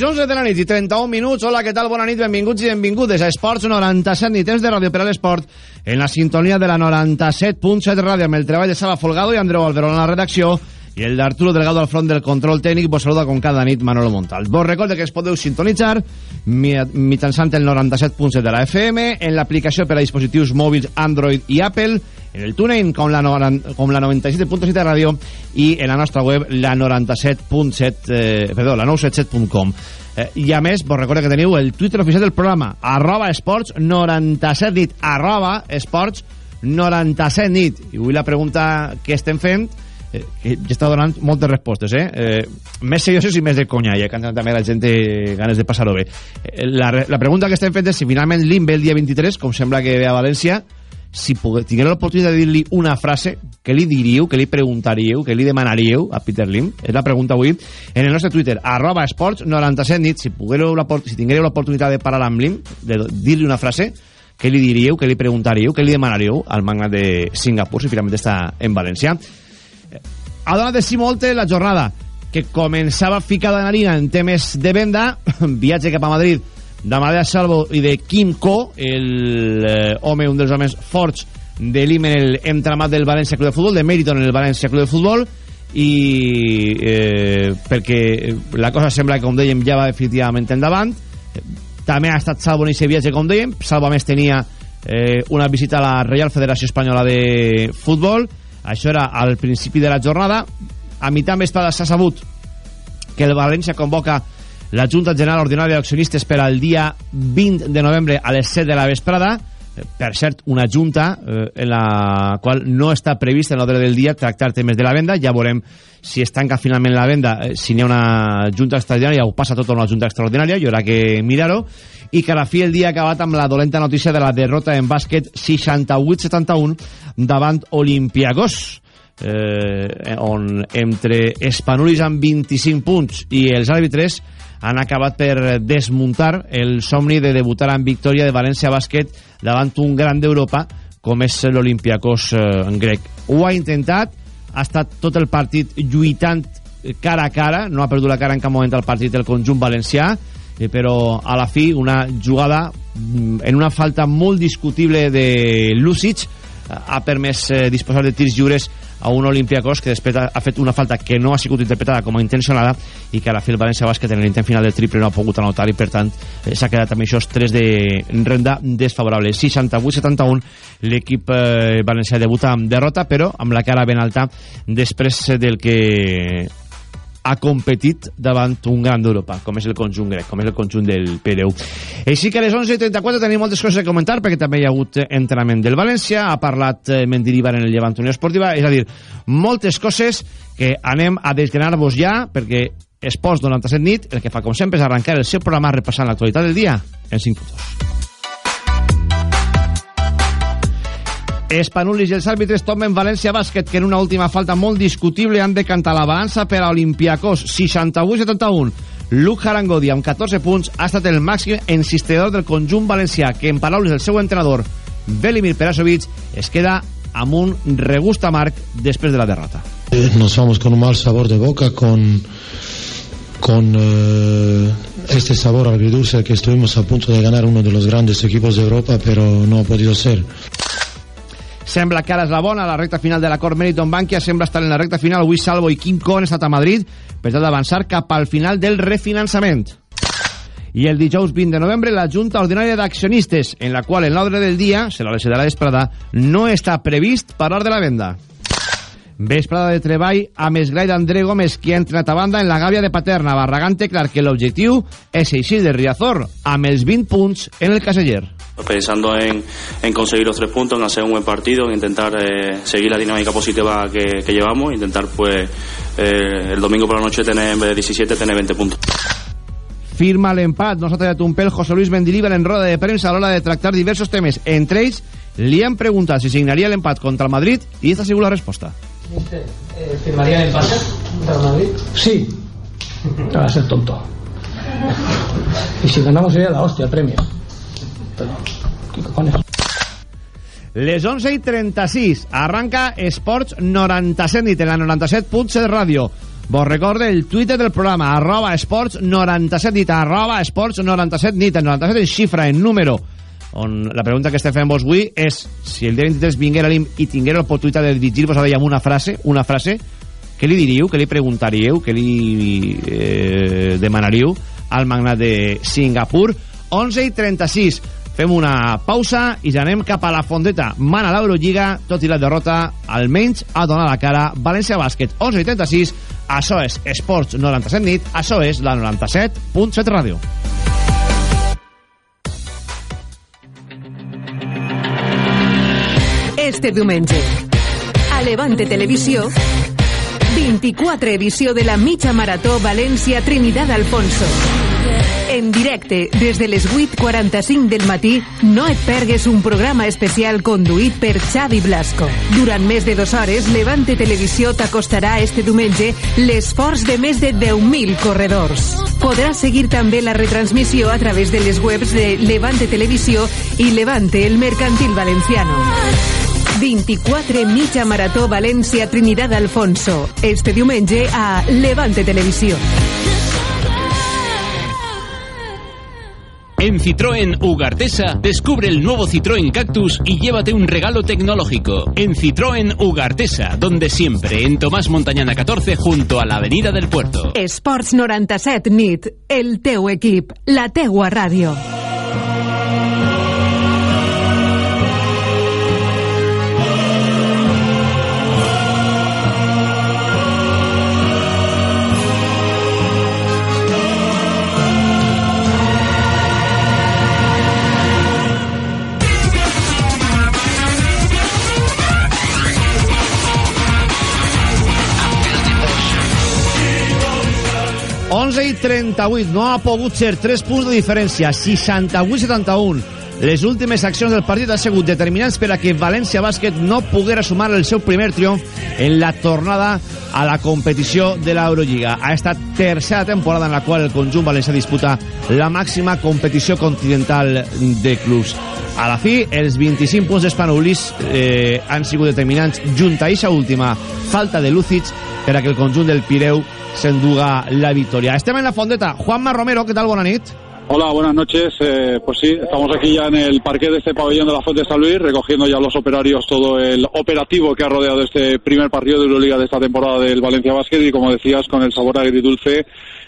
Les 11 de la nit i 31 minuts. Hola, què tal? Bona nit, benvinguts i benvingudes a Esports 97 i temps de Ràdio per a l'Esport en la sintonia de la 97.7 Ràdio amb el treball de Sala Folgado i Andreu Alberón en la redacció i el d'Arturo Delgado al front del control tècnic vos saluda com cada nit Manolo Montal. Vos recordo que es podeu sintonitzar mitjançant el 97.7 de la FM en l'aplicació per a dispositius mòbils Android i Apple en el TuneIn com la, com la 97.7 de ràdio i en la nostra web la 97.7 eh, perdó, la 977.com eh, i a més, vos recordo que teniu el Twitter oficial del programa arroba esports 97 nit arroba esports 97 nit. I avui la pregunta que estem fent eh, que ja està donant moltes respostes eh? eh més serioses i més de conya ja que també la gent ganes de passar-ho bé. Eh, la, la pregunta que estem fent és si finalment l'IM ve el dia 23 com sembla que ve a València si tingueu l'oportunitat de dir-li una frase, què li diríeu, què li preguntaríeu, què li demanaríeu a Peter Lim? És la pregunta avui en el nostre Twitter, arroba esports 97 nit, si, si tingueu l'oportunitat de parlar amb Lim, de dir-li una frase, què li diríeu, què li preguntaríeu, què li demanaríeu al magnat de Singapur, si finalment està en València. Ha donat de si molt la jornada, que començava ficada en harina en temes de venda, viatge cap a Madrid, d'Amadea Salvo i de Kim el eh, home, un dels homes forts de l'IM en el entramat del València Club de Futbol, de Meriton en el València Club de Futbol, i eh, perquè la cosa sembla que, com dèiem, ja va definitivament endavant. També ha estat Salvo en aquest viatge, com dèiem. Salvo, més, tenia eh, una visita a la Reial Federació Espanyola de Futbol. Això era al principi de la jornada. A mitjà vesprada s'ha sabut que el València convoca la Junta General Ordinària d'Accionistes per al dia 20 de novembre a les 7 de la vesprada. Eh, per cert, una junta eh, en la qual no està previst en l'ordre del dia tractar temes de la venda, ja veurem si es tanca finalment la venda, eh, si n'hi ha una junta extraordinària o passa tot a una junta extraordinària, hi haurà que mirar-ho, i que a la fi el dia ha acabat amb la dolenta notícia de la derrota en bàsquet 68-71 davant Olimpiakos, eh, on entre Espanulis amb 25 punts i els àrbitres han acabat per desmuntar el somni de debutar en victòria de València Bàsquet davant un gran d'Europa com és l'Olimpiakos eh, grec. Ho ha intentat, ha estat tot el partit lluitant cara a cara, no ha perdut la cara en cap moment el partit del conjunt valencià, eh, però a la fi una jugada mm, en una falta molt discutible de Lucic ha permès eh, disposar de tirs lliures a un Olympiacos que després ha fet una falta que no ha sigut interpretada com a intencionada i que a la fi el València Bàsquet en l'intent final del triple no ha pogut anotar i per tant eh, s'ha quedat amb això 3 de renda desfavorable. 68-71 l'equip eh, valencià debuta amb derrota però amb la cara ben alta després del que ha competit davant un gran d'Europa, com és el conjunt grec, com és el conjunt del Pereu. Així que a les 11.34 tenim moltes coses a comentar, perquè també hi ha hagut entrenament del València, ha parlat eh, Mendilibar en el Llevant Unió Esportiva, és a dir, moltes coses que anem a desgranar-vos ja, perquè Esports 97 nit, el que fa com sempre és arrencar el seu programa repassant l'actualitat del dia en 5 fotos. Espanulis i els àrbitres tomen València Bàsquet, que en una última falta molt discutible han decantat la balança per a Olimpiakos, 68-71. Luc Harangodi, amb 14 punts, ha estat el màxim insistidor del conjunt valencià, que en paraules del seu entrenador, Belimir Perasovic, es queda amb un regust amarg després de la derrota. Nos vamos con un mal sabor de boca, con, con eh, este sabor agridulce que estuvimos a punto de ganar uno de los grandes equipos de Europa, pero no ha podido ser. Sembla que ara és la bona, la recta final de l'acord Meriton Bankia sembla estar en la recta final. Avui Salvo i Kim Cohen estat a Madrid per tal d'avançar cap al final del refinançament. I el dijous 20 de novembre la Junta Ordinària d'Accionistes, en la qual en l'ordre del dia, serà la de la no està previst parlar de la venda. Vesprada de treball a Mesglai d'André Gómez, qui ha entrenat a banda en la gàbia de Paterna. Barragán té clar que l'objectiu és eixir de Riazor amb els 20 punts en el caseller. Pensando en, en, conseguir los tres puntos, en hacer un buen partido, en intentar eh, seguir la dinámica positiva que, que llevamos, intentar pues eh, el domingo por la noche tener en vez de 17 tener 20 puntos. firma l'empat. No s'ha tallat un pèl José Luis Mendilibar en roda de premsa a l'hora de tractar diversos temes. Entre ells, li han preguntat si signaria l'empat contra el Madrid i esta ha sigut la resposta. Mister, eh, ¿firmaría el empate contra el Madrid? Sí. Va a ser tonto. Y si ganamos sería la hostia, el premio. Pero, ¿qué cojones? Les 11 i 36 arranca Esports 97 nit en la 97.7 ràdio. Vos recorde el Twitter del programa arroba esports 97 nit arroba esports 97 nit el 97 en xifra, en número on la pregunta que estem fent vos avui és si el dia 23 vinguera l'IM i tinguera l'oportunitat de dirigir-vos a amb una frase una frase, què li diríeu? què li preguntaríeu? què li eh, demanaríeu al magnat de Singapur? 11 i 36 fem una pausa i ja anem cap a la fondeta. Mana l'Eurolliga, tot i la derrota, almenys ha donat la cara València Bàsquet. 11 i 36, això és Esports 97 nit, això és la 97.7 ràdio. Este diumenge, a Levante Televisió, 24 edició de la mitja marató València Trinidad Alfonso. En directe, des de les 8.45 del matí, no et pergues un programa especial conduït per Xavi Blasco. Durant més de dues hores, Levante Televisió t'acostarà este diumenge l'esforç de més de 10.000 corredors. Podràs seguir també la retransmissió a través de les webs de Levante Televisió i Levante, el mercantil valenciano. 24 mitja marató València Trinidad Alfonso. Este diumenge a Levante Televisió. En Citroën Ugartesa, descubre el nuevo Citroën Cactus y llévate un regalo tecnológico. En Citroën Ugartesa, donde siempre, en Tomás Montañana 14, junto a la Avenida del Puerto. Esports 97 nit, el teu equip, la teua ràdio. i 38, no ha pogut ser 3 punts de diferència, 68-71. Les últimes accions del partit han sigut determinants per a que València Bàsquet no poguera sumar el seu primer triomf en la tornada a la competició de l'Eurolliga. A esta tercera temporada en la qual el conjunt valencià disputa la màxima competició continental de clubs. A la fi, els 25 punts d'Espanoulis eh, han sigut determinants junt a aquesta última falta de Lucic per a que el conjunt del Pireu s'enduga la victoria. Estem en la fondeta. Juanma Romero, ¿qué tal? Buena nit. Hola, buenas noches. Eh, pues sí, estamos aquí ya en el parque de este pabellón de la Fuente de San Luis, recogiendo ya los operarios todo el operativo que ha rodeado este primer partido de Euroliga de esta temporada del Valencia Basket y como decías, con el sabor agridulce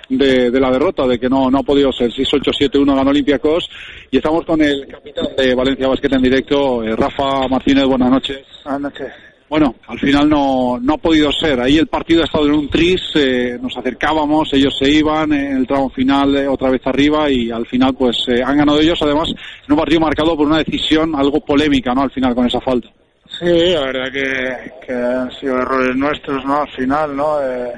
de, de la derrota, de que no, no ha podido ser 6-8-7-1 ganó Olympiacos y estamos con el capitán de Valencia Basket en directo, eh, Rafa Martínez, buenas noches. Buenas noches. Bueno, al final no, no ha podido ser. Ahí el partido ha estado en un tris, eh, nos acercábamos, ellos se iban, en el tramo final eh, otra vez arriba y al final pues eh, han ganado ellos, además en un partido marcado por una decisión algo polémica, ¿no? Al final con esa falta. Sí, la verdad que, han sido errores nuestros, ¿no? Al final, ¿no? Eh,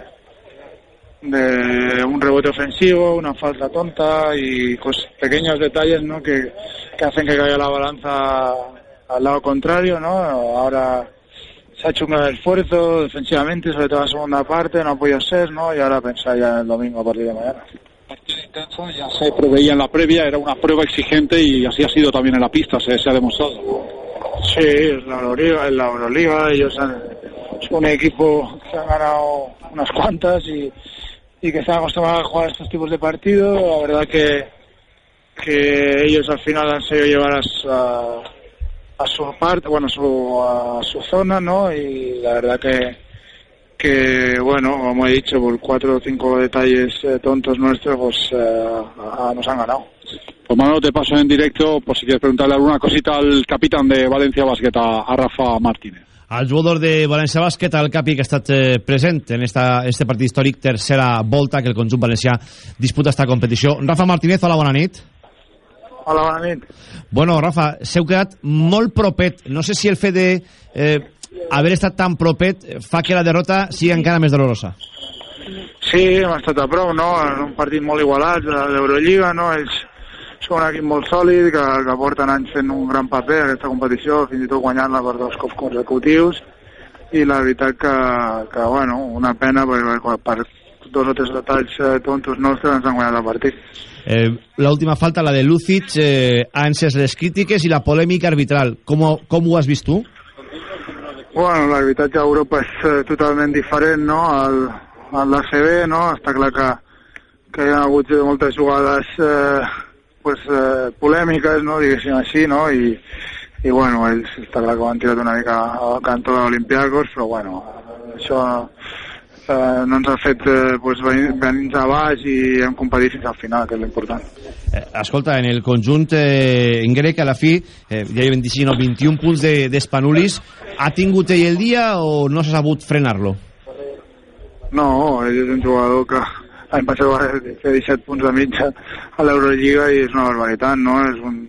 de un rebote ofensivo, una falta tonta y pues pequeños detalles, ¿no? Que, que hacen que caiga la balanza al lado contrario, ¿no? Ahora se ha hecho un gran esfuerzo defensivamente, sobre todo en la segunda parte, no ha podido ser, ¿no? Y ahora pensar ya en el domingo a partir de mañana. Partido intenso, ya se preveía en la previa, era una prueba exigente y así ha sido también en la pista, se, se ha demostrado. Sí, es la Euroliga, la Euroliga ellos han, es un equipo que han ganado unas cuantas y, y que están acostumbrados a jugar estos tipos de partidos. La verdad que, que ellos al final han sabido llevar a, a su parte, bueno, a su, a su zona, ¿no? Y la verdad que, que bueno, como he dicho, por cuatro o cinco detalles eh, tontos nuestros, pues eh, a- a- nos han ganado. Pues Manolo, te paso en directo por si quieres preguntarle alguna cosita al capitán de Valencia Basket, a, a Rafa Martínez. al jugador de València Bàsquet, al Capi, que ha estat eh, present en esta, este partit històric, tercera volta que el conjunt valencià disputa esta competició. Rafa Martínez, hola, bona nit. Hola, bona nit. Bueno, Rafa, s'heu quedat molt propet. No sé si el fet de eh, haver estat tan propet fa que la derrota sigui encara més dolorosa. Sí, hem estat a prou, no? En un partit molt igualat de l'Eurolliga, no? Ells són un equip molt sòlid que, que porten anys fent un gran paper en aquesta competició, fins i tot guanyant-la per dos cops consecutius i la veritat que, que bueno, una pena perquè per dos o tres detalls eh, tontos nostres ens han guanyat el partit. Eh, L'última falta, la de Lucic, eh, ha encès les crítiques i la polèmica arbitral. Com, com ho has vist tu? Bueno, l'arbitratge a Europa és eh, totalment diferent, no?, al, al l'ACB, no? Està clar que, que hi ha hagut moltes jugades eh, pues, eh, polèmiques, no?, diguéssim així, no?, i, i bueno, ells està clar que ho han tirat una mica al cantó de l'Olimpiakos, però bueno, això eh, no ens ha fet eh, pues, venir, venir a baix i hem competit fins al final, que és l'important. Eh, escolta, en el conjunt eh, en grec, a la fi, eh, ja hi ha 25 o 21 punts d'Espanulis, de, ha tingut ell el dia o no s'ha sabut frenar-lo? No, ell és un jugador que l'any passat va fer 17 punts de mitja a l'Eurolliga i és una barbaritat, no? És un,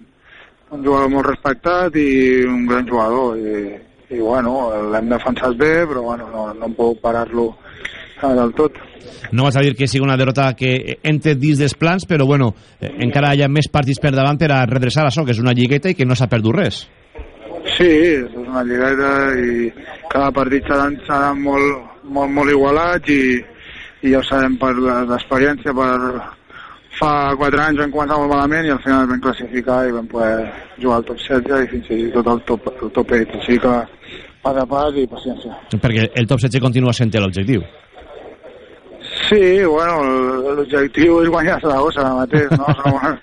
un jugador molt respectat i un gran jugador i, i bueno, l'hem defensat bé, però bueno, no, no em puc parar-lo del tot. No vas a dir que sigui una derrota que entre dins dels plans, però bueno, eh, encara hi ha més partits per davant per a redreçar això, que és una lligueta i que no s'ha perdut res. Sí, és una lligueta i cada partit seran, seran molt, molt, molt igualats i, i ja ho sabem per l'experiència, per fa 4 anys vam començar molt malament i al final vam classificar i vam poder jugar al top 16 i fins i tot al top, al top 8, així que pas a pas i paciència. Perquè el top 16 continua sent l'objectiu. Sí, bueno, l'objectiu és guanyar Saragossa ara mateix, no? no,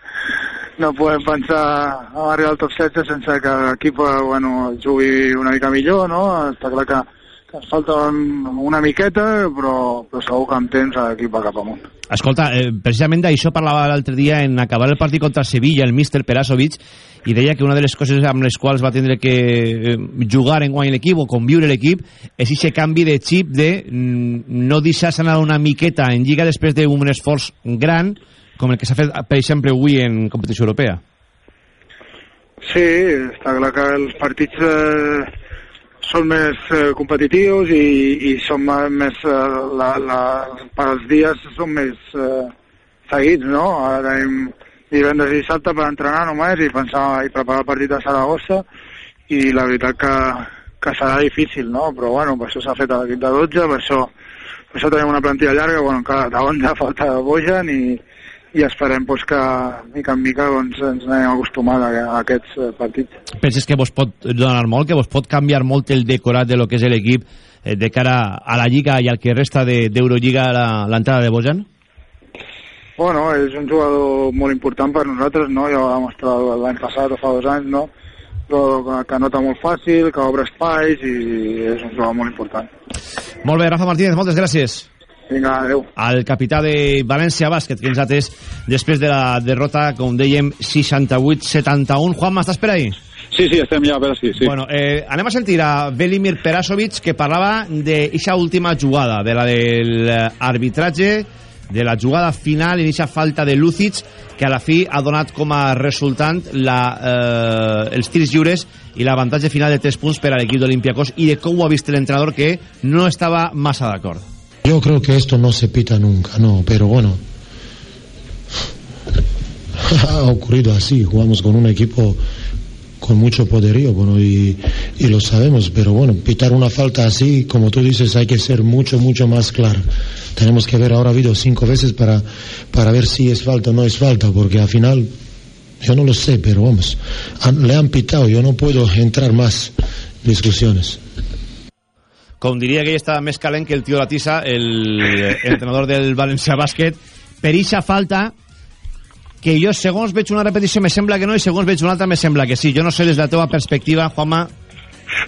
no podem pensar a arribar al top 16 sense que l'equip bueno, jugui una mica millor, no? Està clar que, falta una miqueta, però, però segur que amb temps l'equip va cap amunt. Escolta, eh, precisament d'això parlava l'altre dia en acabar el partit contra Sevilla, el míster Perasovic, i deia que una de les coses amb les quals va tindre que eh, jugar en guany l'equip o conviure l'equip és aquest canvi de xip de mm, no deixar-se anar una miqueta en lliga després d'un esforç gran com el que s'ha fet, per exemple, avui en competició europea. Sí, està clar que els partits eh, són més eh, competitius i, i són més, eh, la, la, per als dies són més eh, seguits, no? Ara tenim divendres i dissabte per entrenar només i pensar i preparar el partit a Saragossa i la veritat que, que serà difícil, no? Però bueno, per això s'ha fet l'equip de 12, per això, per això tenim una plantilla llarga, bueno, encara de 11 falta Bojan i, i esperem pues, que mica en mica doncs, ens anem acostumant a, a aquests eh, partits. Penses que vos pot donar molt, que vos pot canviar molt el decorat de lo que és l'equip eh, de cara a la Lliga i al que resta d'Eurolliga de, l'entrada de Bojan? Bueno, és un jugador molt important per nosaltres, no? Ja ho va demostrar l'any passat o fa dos anys, no? Però que nota molt fàcil, que obre espais i és un jugador molt important. Molt bé, Rafa Martínez, moltes gràcies. Vinga. El capità de València Bàsquet, que ens ha atès després de la derrota, com dèiem, 68-71. Juan, estàs per ahí? Sí, sí, estem ja, per sí, sí. Bueno, eh, anem a sentir a Velimir Perasovic, que parlava d'aquesta última jugada, de la del arbitratge, de la jugada final i aquesta falta de Lucic, que a la fi ha donat com a resultant la, eh, els tirs lliures i l'avantatge final de 3 punts per a l'equip d'Olimpiakos i de com ho ha vist l'entrenador que no estava massa d'acord. Yo creo que esto no se pita nunca, no, pero bueno, ha ocurrido así, jugamos con un equipo con mucho poderío, bueno, y, lo sabemos, pero bueno, pitar una falta así, como tú dices, hay que ser mucho, mucho más claro. Tenemos que ver, ahora ha habido cinco veces para, para ver si es falta o no es falta, porque al final, yo no lo sé, pero vamos, han, le han pitado, yo no puedo entrar más discusiones. Com diria que ell estava més calent que el tio de la Tissa, el entrenador del València Bàsquet, per ixa falta que jo segons veig una repetició me sembla que no i segons veig una altra me sembla que sí. Jo no sé des de la teva perspectiva, Juanma,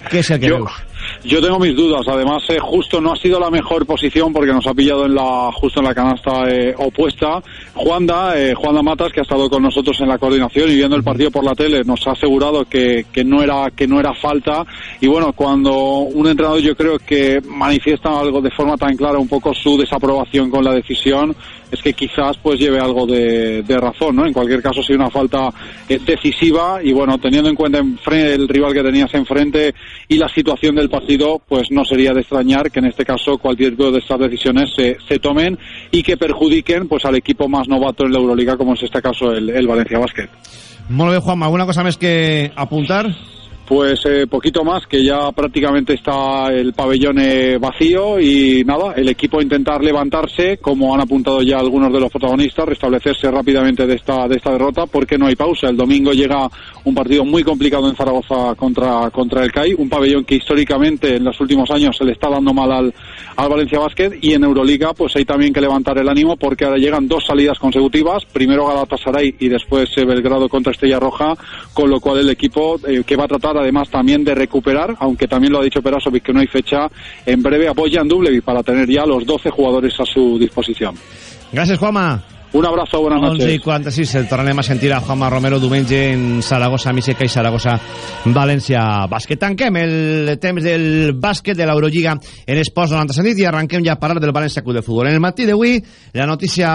què és el que jo, veus? Yo tengo mis dudas. Además, eh, justo no ha sido la mejor posición porque nos ha pillado en la justo en la canasta eh, opuesta. Juanda, eh, Juanda Matas, que ha estado con nosotros en la coordinación y viendo el partido por la tele, nos ha asegurado que, que no era que no era falta. Y bueno, cuando un entrenador yo creo que manifiesta algo de forma tan clara un poco su desaprobación con la decisión, es que quizás pues lleve algo de, de razón, ¿no? En cualquier caso, sí una falta eh, decisiva y bueno, teniendo en cuenta el rival que tenías enfrente y la situación del partido, pues no sería de extrañar que en este caso cualquier de estas decisiones se, se tomen y que perjudiquen pues al equipo más novato en la Euroliga, como es este caso el, Valencia Basket. Molt bé, Juanma, ¿alguna cosa más que apuntar? Pues eh, poquito más, que ya prácticamente está el pabellón eh, vacío y nada, el equipo intentar levantarse, como han apuntado ya algunos de los protagonistas, restablecerse rápidamente de esta, de esta derrota, porque no hay pausa. El domingo llega un partido muy complicado en Zaragoza contra, contra el CAI, un pabellón que históricamente en los últimos años se le está dando mal al, al Valencia Basket y en Euroliga pues hay también que levantar el ánimo porque ahora llegan dos salidas consecutivas, primero Galatasaray y después eh, Belgrado contra Estrella Roja, con lo cual el equipo eh, que va a tratar además también de recuperar, aunque también lo ha dicho Perasovic que no hay fecha, en breve apoya en Dublevi para tener ya los 12 jugadores a su disposición. Gracias, Juanma. Un abrazo, buenas 11 noches. i 46, el tornem a sentir a Juanma Romero diumenge en Saragossa, Miseca i Saragossa, València. Bàsquet. Tanquem el temps del bàsquet de l'Eurolliga en Esports 90 sentit i arranquem ja a parlar del València Club de Futbol. En el matí d'avui la notícia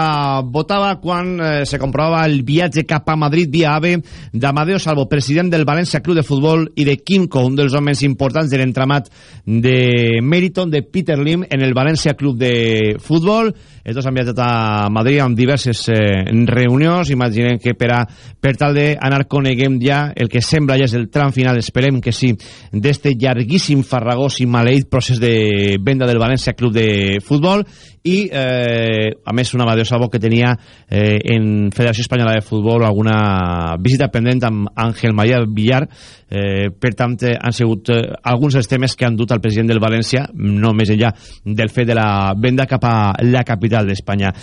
votava quan eh, se comprovava el viatge cap a Madrid via AVE d'Amadeo Salvo, president del València Club de Futbol i de Quimco, un dels homes importants de l'entramat de Meriton, de Peter Lim en el València Club de Futbol. Els dos han viatjat a Madrid amb diverses eh, reunions. Imaginem que per, a, per tal d'anar coneguem ja el que sembla ja és el tram final, esperem que sí, d'este llarguíssim, farragós i maleït procés de venda del València Club de Futbol. I eh, a més una Amadeo Salvo que tenia eh, en Federació Espanyola de Futbol alguna visita pendent amb Àngel María Villar. Eh, per tant eh, han sigut eh, alguns dels temes que han dut al president del València no més enllà del fet de la venda cap a la capital d'Espanya.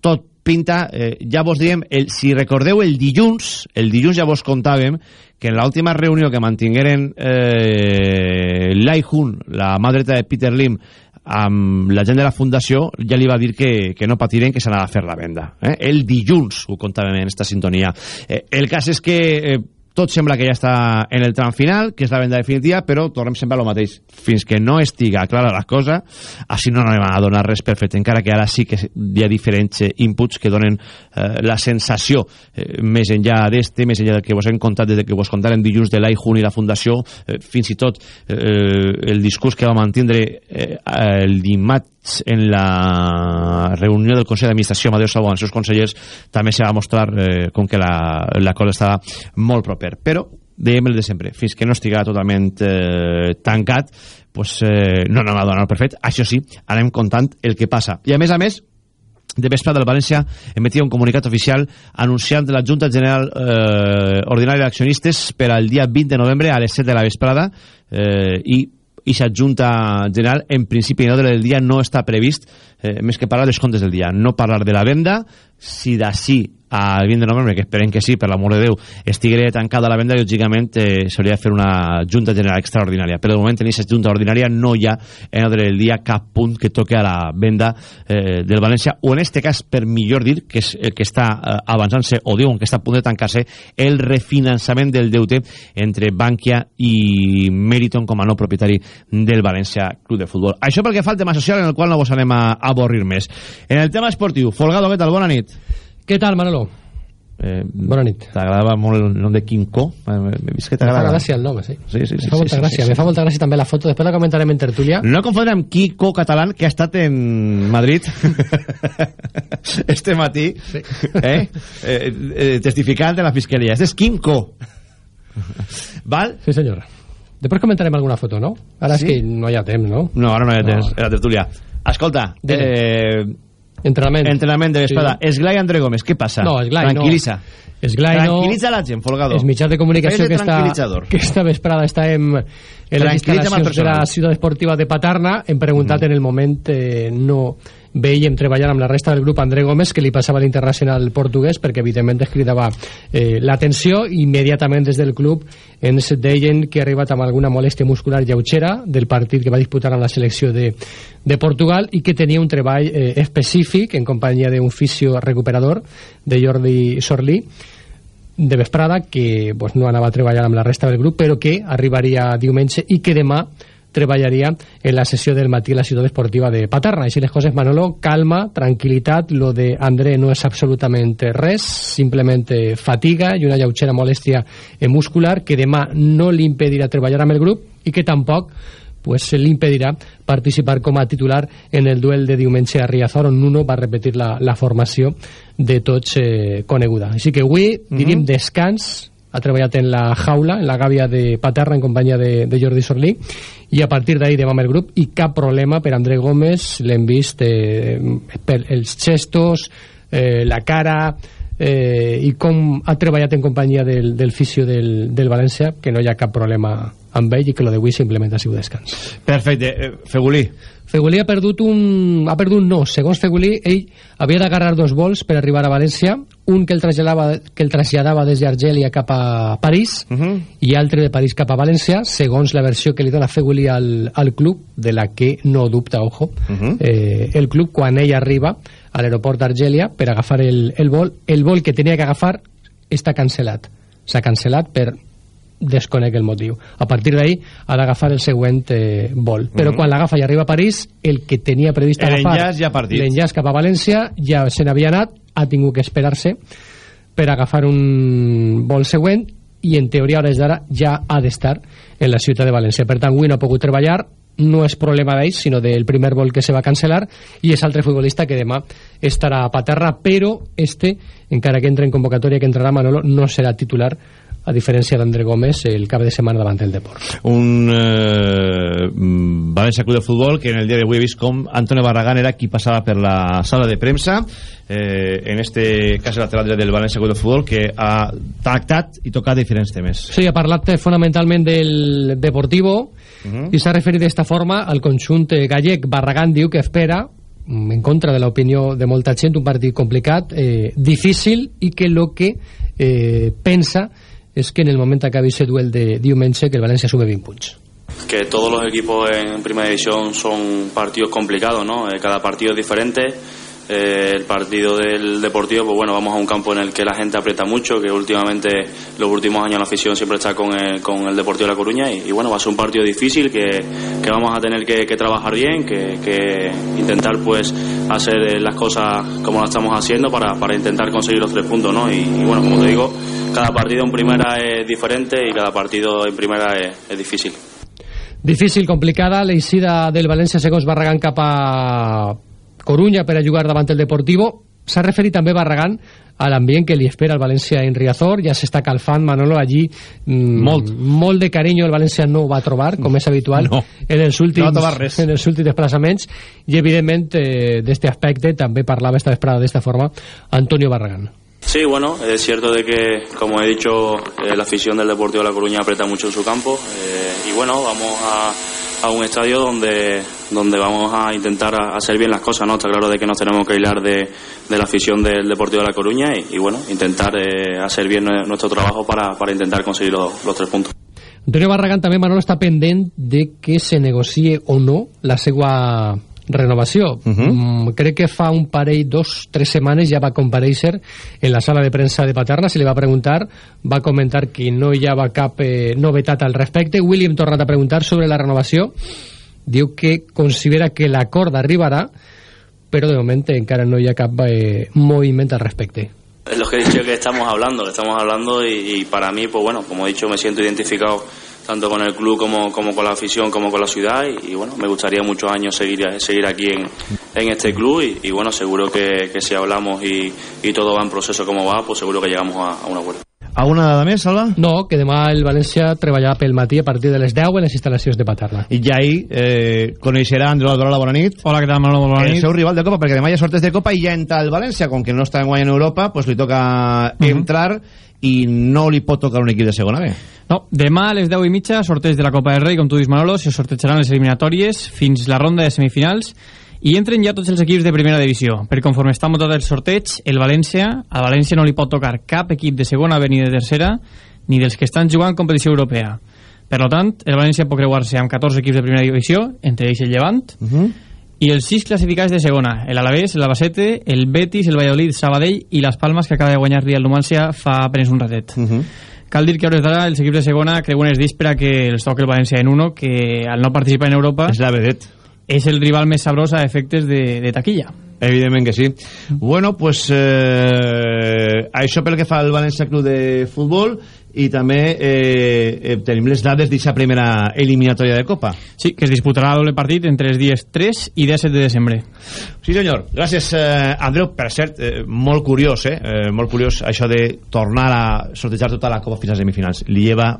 Tot pinta, eh, ja vos diem el, si recordeu el dilluns el dilluns ja vos contàvem que en l'última reunió que mantingueren eh, Lai Hun, la mà dreta de Peter Lim amb la gent de la fundació ja li va dir que, que no patiren que s'anava a fer la venda eh? el dilluns ho contàvem en esta sintonia eh, el cas és que eh, tot sembla que ja està en el tram final, que és la venda definitiva, però tornem sempre a lo mateix. Fins que no estiga clara la cosa, així no anem a donar res per fet, encara que ara sí que hi ha diferents eh, inputs que donen eh, la sensació eh, més enllà d'este, més enllà del que vos hem contat des que vos contaren dilluns de l'AIJUN i la Fundació, eh, fins i tot eh, el discurs que va mantindre eh, el dimarts en la reunió del Consell d'Administració Amadeu Salvo amb els seus consellers també se va mostrar eh, com que la, la cosa estava molt proper. Però dèiem el de sempre, fins que no estigui totalment eh, tancat pues, eh, no anem a donar per fet. Això sí, anem contant el que passa. I a més a més de vesprada el València emetia un comunicat oficial anunciant la Junta General eh, Ordinària d'Accionistes per al dia 20 de novembre a les 7 de la vesprada eh, i i la Junta General en principi en ordre del dia no està previst eh, més que parlar dels comptes del dia no parlar de la venda si d'ací al 20 de novembre, que esperem que sí, per l'amor de Déu, estigué tancada la venda, lògicament eh, s'hauria de fer una Junta General extraordinària. Però de moment en aquesta Junta Ordinària no hi ha en ordre del dia cap punt que toque a la venda eh, del València, o en este cas, per millor dir, que és el que està eh, avançant-se, o diuen que està a punt de tancar-se, el refinançament del deute entre Bankia i Meriton com a no propietari del València Club de Futbol. Això pel que fa al tema social, en el qual no vos anem a avorrir més. En el tema esportiu, Folgado, què tal? Bona nit. Què tal, Manolo? Eh, Bona nit. T'agradava molt el nom de Quimco? Eh, He vist que Me fa t'agradava. gràcia el nom, sí. Sí, sí, sí. Me fa molta sí, gràcia. sí, Me fa molta gràcia també la foto. Després la comentarem en tertúlia. No confondre amb Kiko Catalán, que ha estat en Madrid este matí, Sí. eh? Eh, eh, testificant de la fiscalia. Este és Quimco. Val? Sí, senyor. Després comentarem alguna foto, no? Ara Sí? és que no hi ha temps, no? No, ara no hi ha temps, No. era tertúlia. Escolta, eh, Entrenament. entrenament de vesprada. Sí. Esglai André Gómez, què passa? No, Esglai no. Tranquil·litza. Esglai no. Tranquil·litza la gent, Folgado. Els mitjans de comunicació que tranquil·litzador. que esta vesprada està en, en les instal·lacions de la ciutat esportiva de Paterna. Hem preguntat en el moment eh, no veiem treballar amb la resta del grup André Gómez que li passava l'internacional portuguès perquè evidentment es cridava eh, l'atenció. Immediatament des del club ens deien que ha arribat amb alguna molèstia muscular lleugera del partit que va disputar amb la selecció de, de Portugal i que tenia un treball eh, específic en companyia d'un fisio recuperador de Jordi Sorlí de vesprada que pues, no anava a treballar amb la resta del grup però que arribaria diumenge i que demà treballaria en la sessió del matí a la ciutat esportiva de Paterna. Així les coses, Manolo, calma, tranquil·litat, lo de André no és absolutament res, simplement fatiga i una lleugera molèstia muscular que demà no li impedirà treballar amb el grup i que tampoc pues se li impedirà participar com a titular en el duel de diumenge a Riazor on Nuno va repetir la, la formació de tots eh, coneguda. Així que avui mm -hmm. diríem descans ha treballat en la jaula, en la gàbia de Paterna en companyia de, de Jordi Sorlí i a partir d'ahir amb el grup i cap problema per André Gómez l'hem vist eh, per els gestos eh, la cara eh, i com ha treballat en companyia del, del fisio del, del València que no hi ha cap problema amb ell i que lo d'avui simplement ha sigut descans. Perfecte. Eh, Fegulí. Fegulí ha perdut un... ha perdut no. Segons Fegulí, ell havia d'agarrar dos vols per arribar a València, un que el traslladava, que el traslladava des d'Argèlia cap a París uh -huh. i altre de París cap a València, segons la versió que li dona Fegulí al, al club, de la que no dubta, ojo, uh -huh. eh, el club quan ell arriba a l'aeroport d'Argèlia per agafar el, el vol, el vol que tenia que agafar està cancel·lat. S'ha cancel·lat per desconec el motiu. A partir d'ahí ha d'agafar el següent eh, vol. Però mm -hmm. quan l'agafa i arriba a París, el que tenia previst agafar... L'enllaç ja cap a València ja se n'havia anat, ha tingut que esperar-se per agafar un vol següent i en teoria a hores d'ara ja ha d'estar en la ciutat de València. Per tant, avui no ha pogut treballar, no és problema d'ells, sinó del primer vol que se va cancel·lar i és altre futbolista que demà estarà a Paterra, però este, encara que entre en convocatòria que entrarà Manolo, no serà titular a diferència d'André Gómez el cap de setmana davant del Deport. Un eh, València Club de Futbol que en el dia d'avui he vist com Antonio Barragán era qui passava per la sala de premsa eh, en este cas lateral del València Club de Futbol que ha tractat i tocat diferents temes. Sí, ha parlat fonamentalment del Deportivo uh -huh. i s'ha referit d'esta forma al conjunt gallec. Barragán diu que espera en contra de l'opinió de molta gent, un partit complicat, eh, difícil i que el que eh, pensa es que en el momento acabe ese duel de diumenge que el Valencia sube 20 puntos. Que todos los equipos en primera división son partidos complicados, ¿no? Eh, cada partido es diferente. Eh, el partido del Deportivo, pues bueno, vamos a un campo en el que la gente aprieta mucho, que últimamente, los últimos años la afición siempre está con el, con el Deportivo de La Coruña y, bueno, va a ser un partido difícil que, que vamos a tener que, trabajar bien, que, que, intentar pues hacer las cosas como las estamos haciendo para, para intentar conseguir los tres puntos, ¿no? Y, bueno, como te digo, cada partido en primera es diferente y cada partido en primera es, es difícil. Difícil, complicada, la eixida del València segons Barragán cap a Coruña per a jugar davant el Deportivo s'ha referit també Barragán a l'ambient que li espera el València en Riazor ja s'està calfant Manolo allí mm, molt. molt de carinyo el València no ho va trobar com és habitual no. en, els últims, no en els últims desplaçaments i evidentment eh, d'este aspecte també parlava esta vesprada d'esta forma Antonio Barragán Sí, bueno, es cierto de que, como he dicho, eh, la afición del Deportivo de La Coruña aprieta mucho en su campo eh, y bueno, vamos a a un estadio donde, donde vamos a intentar hacer bien las cosas, ¿no? Está claro de que nos tenemos que hilar de, de la afición del Deportivo de La Coruña y, bueno, intentar eh, hacer bien nuestro trabajo para, para intentar conseguir los, tres puntos. Antonio Barragán també, Manolo, està pendent de que se negocie o no la seva renovació. Uh -huh. mm, crec que fa un parell, dos, tres setmanes ja va compareixer en la sala de premsa de Paterna, se li va preguntar, va comentar que no hi havia cap eh, novetat al respecte. William tornat a preguntar sobre la renovació. Diu que considera que l'acord arribarà, però de moment encara no hi ha cap eh, moviment al respecte. Es lo que he dicho que estamos hablando, que estamos hablando y, y para mí, pues bueno, como he dicho, me siento identificado tanto con el club como, como con la afición como con la ciudad y, y bueno, me gustaría muchos años seguir, seguir aquí en, en este club y, y bueno, seguro que, que, si hablamos y, y, todo va en proceso como va, pues seguro que llegamos a, a un acuerdo. Alguna dada més, Salva? No, que demà el València treballarà pel matí a partir de les 10 en les instal·lacions de Paterna. I ja ahir eh, coneixerà Andreu Alvarola, bona nit. Hola, què tal, Manolo, bona nit. El seu rival de Copa, perquè demà hi ha sortes de Copa i ja entra el València, com que no està en guany en Europa, pues li toca uh -huh. entrar i no li pot tocar un equip de segona B. No, demà a les 10 i mitja sorteig de la Copa del Rei, com tu dius Manolo, se sortejaran les eliminatòries fins la ronda de semifinals i entren ja tots els equips de primera divisió. Per conforme està muntat el sorteig, el València, a València no li pot tocar cap equip de segona ni de tercera, ni dels que estan jugant competició europea. Per tant, el València pot creuar-se amb 14 equips de primera divisió, entre ells el Llevant, uh -huh. i els sis classificats de segona, el Alavés, el Albacete, el Betis, el Valladolid, Sabadell i les Palmes, que acaba de guanyar-li el Numancia fa apenas un ratet. Uh -huh Cal dir que a hores d'ara els equips de segona creuen es dispera que els toca el València en uno, que al no participar en Europa... És la vedet. És el rival més sabrós a efectes de, de taquilla. Evidentment que sí. Bueno, pues eh, això pel que fa al València Club de Futbol i també eh, eh, tenim les dades d'aquesta primera eliminatòria de Copa. Sí, que es disputarà doble partit entre els dies 3 i 17 de desembre. Sí, senyor. Gràcies, eh, Andreu. Per cert, eh, molt curiós, eh? eh? Molt curiós això de tornar a sortejar tota la Copa fins a semifinals. Li lleva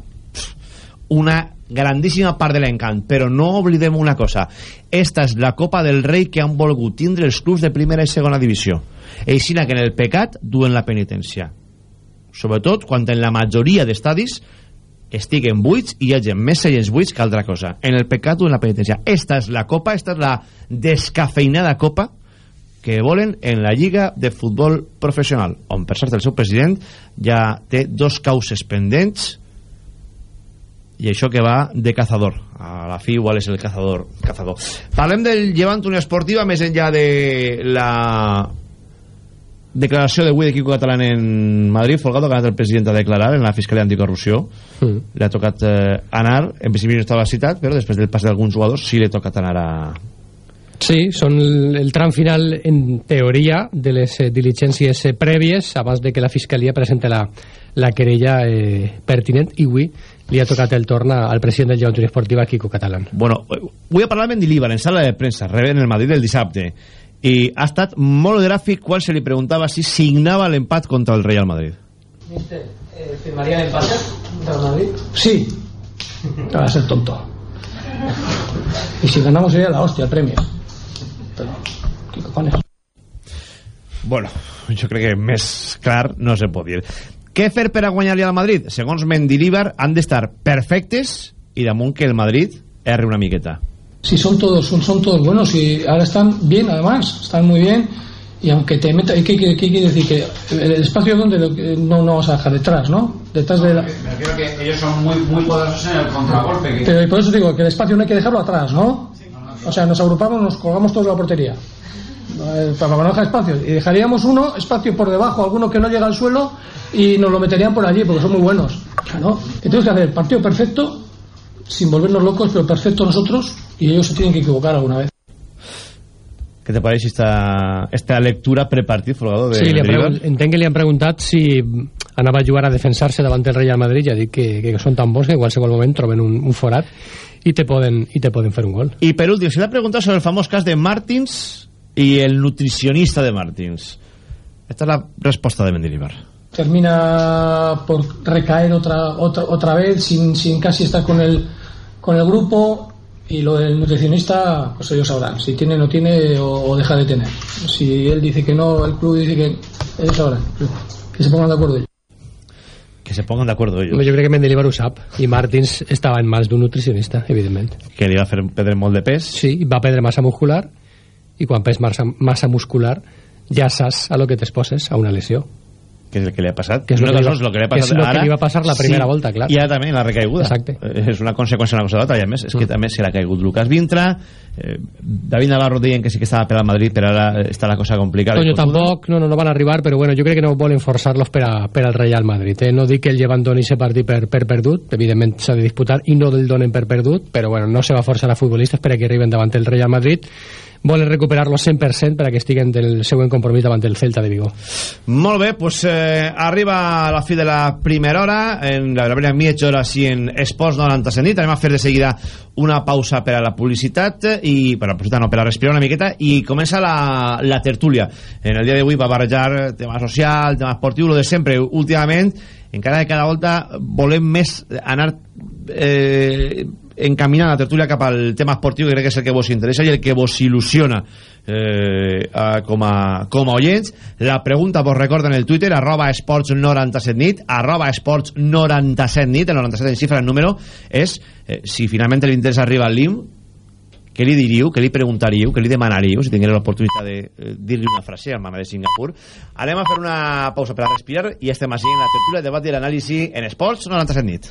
una grandíssima part de l'encant, però no oblidem una cosa. Esta és la Copa del Rei que han volgut tindre els clubs de primera i segona divisió. Aixina que en el pecat duen la penitència. Sobretot quan en la majoria d'estadis estiguen buits i hi hagi més seients buits que altra cosa. En el pecat duen la penitència. Esta és la Copa, esta és la descafeinada Copa que volen en la Lliga de Futbol Professional, on, per cert, el seu president ja té dos causes pendents i això que va de cazador. A la fi igual és el cazador, cazador. parlem del Llevant Unió Esportiva més enllà de la declaració d'avui de Quico Catalán en Madrid. Folgado que ha anat el president a declarar en la Fiscalia Anticorrupció. Mm. li ha tocat eh, anar. En principi no estava citat però després del pas d'alguns jugadors sí li ha tocat anar a Sí, són el, el tram final, en teoria, de les eh, diligències eh, prèvies abans de que la Fiscalia presente la, la querella eh, pertinent. I avui li ha tocat el torn al president del Llevant Esportiva, Quico Catalán. Bueno, vull parlar amb Mendilíbar en sala de premsa, rebent el Madrid el dissabte, i ha estat molt gràfic quan se li preguntava si signava l'empat contra el Real Madrid. Mister, eh, ¿firmaría el empate contra el Madrid? Sí. Va a ser tonto. Y si ganamos sería la hostia, el premio. Pero, ¿qué cojones? Bueno, jo crec que més clar no se pot dir. Què fer per a guanyar-li al Madrid? Segons Mendilíbar, han d'estar perfectes i damunt que el Madrid erre una miqueta. Si son todos, son, son todos buenos y ahora están bien, además, están muy bien. Y aunque te meta, ¿qué, qué, qué quiere decir? Que el espacio donde lo, no, no vas a dejar detrás, ¿no? Detrás de la... Me refiero que ellos son muy, muy poderosos en el contragolpe. Que... Pero por eso digo que el espacio no hay que dejarlo atrás, ¿no? O sea, nos agrupamos, nos colgamos todos la portería. Eh, para no dejar espacio. Y dejaríamos uno, espacio por debajo, alguno que no llega al suelo, y nos lo meterían por allí, porque son muy buenos. ¿no? Entonces, que hacer? Partido perfecto, sin volvernos locos, pero perfecto nosotros, y ellos se tienen que equivocar alguna vez. Què te pareix esta, esta lectura prepartit, Folgado? De, sí, li de entenc que li han preguntat si anava a jugar a defensar-se davant del Real Madrid i ha dit que, que són tan bons que en qualsevol moment troben un, un forat i te, poden, i te poden fer un gol. I per últim, se l'ha preguntat sobre el famós cas de Martins i el nutricionista de Martins. Esta és la resposta de Mendilibar. Termina por recaer otra, otra, otra vez sin, sin casi estar con el, con el grupo y lo del nutricionista, pues ellos sabrán si tiene, no tiene o, o, deja de tener. Si él dice que no, el club dice que ellos sabrán. Que se pongan de acuerdo ellos. Que se pongan de acuerdo ellos. Jo crec que Mendilibar ho sap i Martins estava en mans d'un nutricionista, evidentment. Que li va fer perdre molt de pes. Sí, va perdre massa muscular i quan pes massa, massa muscular ja saps a lo que t'exposes, a una lesió que és el que li ha passat que és no el que, li, lo que li ha passat que és el ara, que li va passar la primera sí, volta, clar. i ara també la recaiguda Exacte. és una conseqüència una cosa de l'altra i a més és que mm. també se l'ha caigut Lucas Vintra eh, David Navarro deien que sí que estava per al Madrid però ara està la cosa complicada Toño tampoc, no, no, no van arribar però bueno, jo crec que no volen forçar-los per, a, per al Real Madrid eh? no dic que el llevan doni ese partit per, per perdut evidentment s'ha de disputar i no del donen per perdut però bueno, no se va forçar a futbolistes per a que arriben davant el Real Madrid volen recuperar-lo 100% per a que estiguen del següent compromís davant el Celta de Vigo. Molt bé, pues, eh, arriba la fi de la primera hora, en la primera mitja hora així en Esports 90 nit, anem a fer de seguida una pausa per a la publicitat i per a la publicitat no, per a respirar una miqueta i comença la, la tertúlia. En el dia d'avui va barrejar tema social, tema esportiu, lo de sempre, últimament encara que cada volta volem més anar eh, encaminant la tertúlia cap al tema esportiu que crec que és el que vos interessa i el que vos il·lusiona eh, a, com, a, com a oients la pregunta vos recorda en el Twitter arroba esports 97 nit arroba esports 97 nit el 97 en xifra el número és eh, si finalment l'interès arriba al LIM què li diríeu, què li preguntaríeu, què li demanaríeu si tingués l'oportunitat de eh, dir-li una frase al mama de Singapur. Anem a fer una pausa per a respirar i estem així en la tertúlia, debat i l'anàlisi en Esports 97 nit.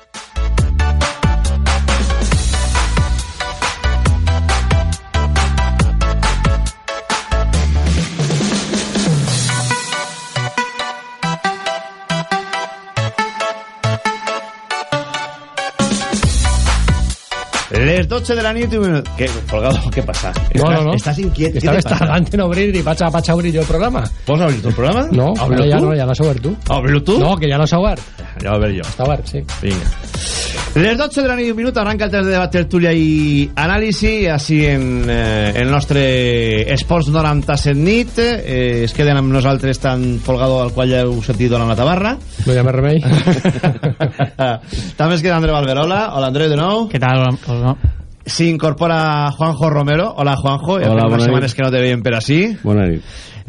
12 de la nit i un minut. Què, Folgado, què passa? No, no, no. Estàs inquiet? Estava Què te passa? en obrir i vaig a, vaig a obrir jo el programa. Vols obrir tu el programa? No, ara ja no, ja l'has obert tu. Obre-lo tu? No, que ja no s'ha obert. Ja ho veuré jo. Està obert, sí. Vinga. Les 12 de la nit i un minut arranca el test de debat, tertúlia i anàlisi així en eh, el nostre Esports 97 nit eh, es queden amb nosaltres tan Folgado al qual ja heu sentit donant la tabarra No hi ha més remei. també es queda Andreu Alberola hola Andreu de nou Què tal? Hola, hola. s'incorpora Juanjo Romero hola Juanjo Hola, Hola, bona unes nit. setmanes que no te veiem per així Bona nit.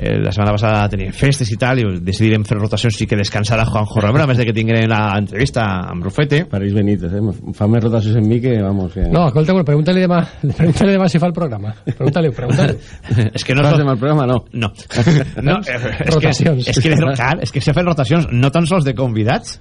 Eh, la setmana passada teníem festes i tal i decidirem fer rotacions i que descansarà Juanjo Romero a més de que tinguem la entrevista amb Rufete París Benítez, eh? Fa més rotacions en mi que, vamos, que... No, escolta, bueno, pregúntale demà, pregúntale demà si fa el programa. Pregúntale, pregúntale. és que no Fas demà el programa, no. No. no eh, és que, Rotacions. és que, clar, és que se fan rotacions no tan sols de convidats,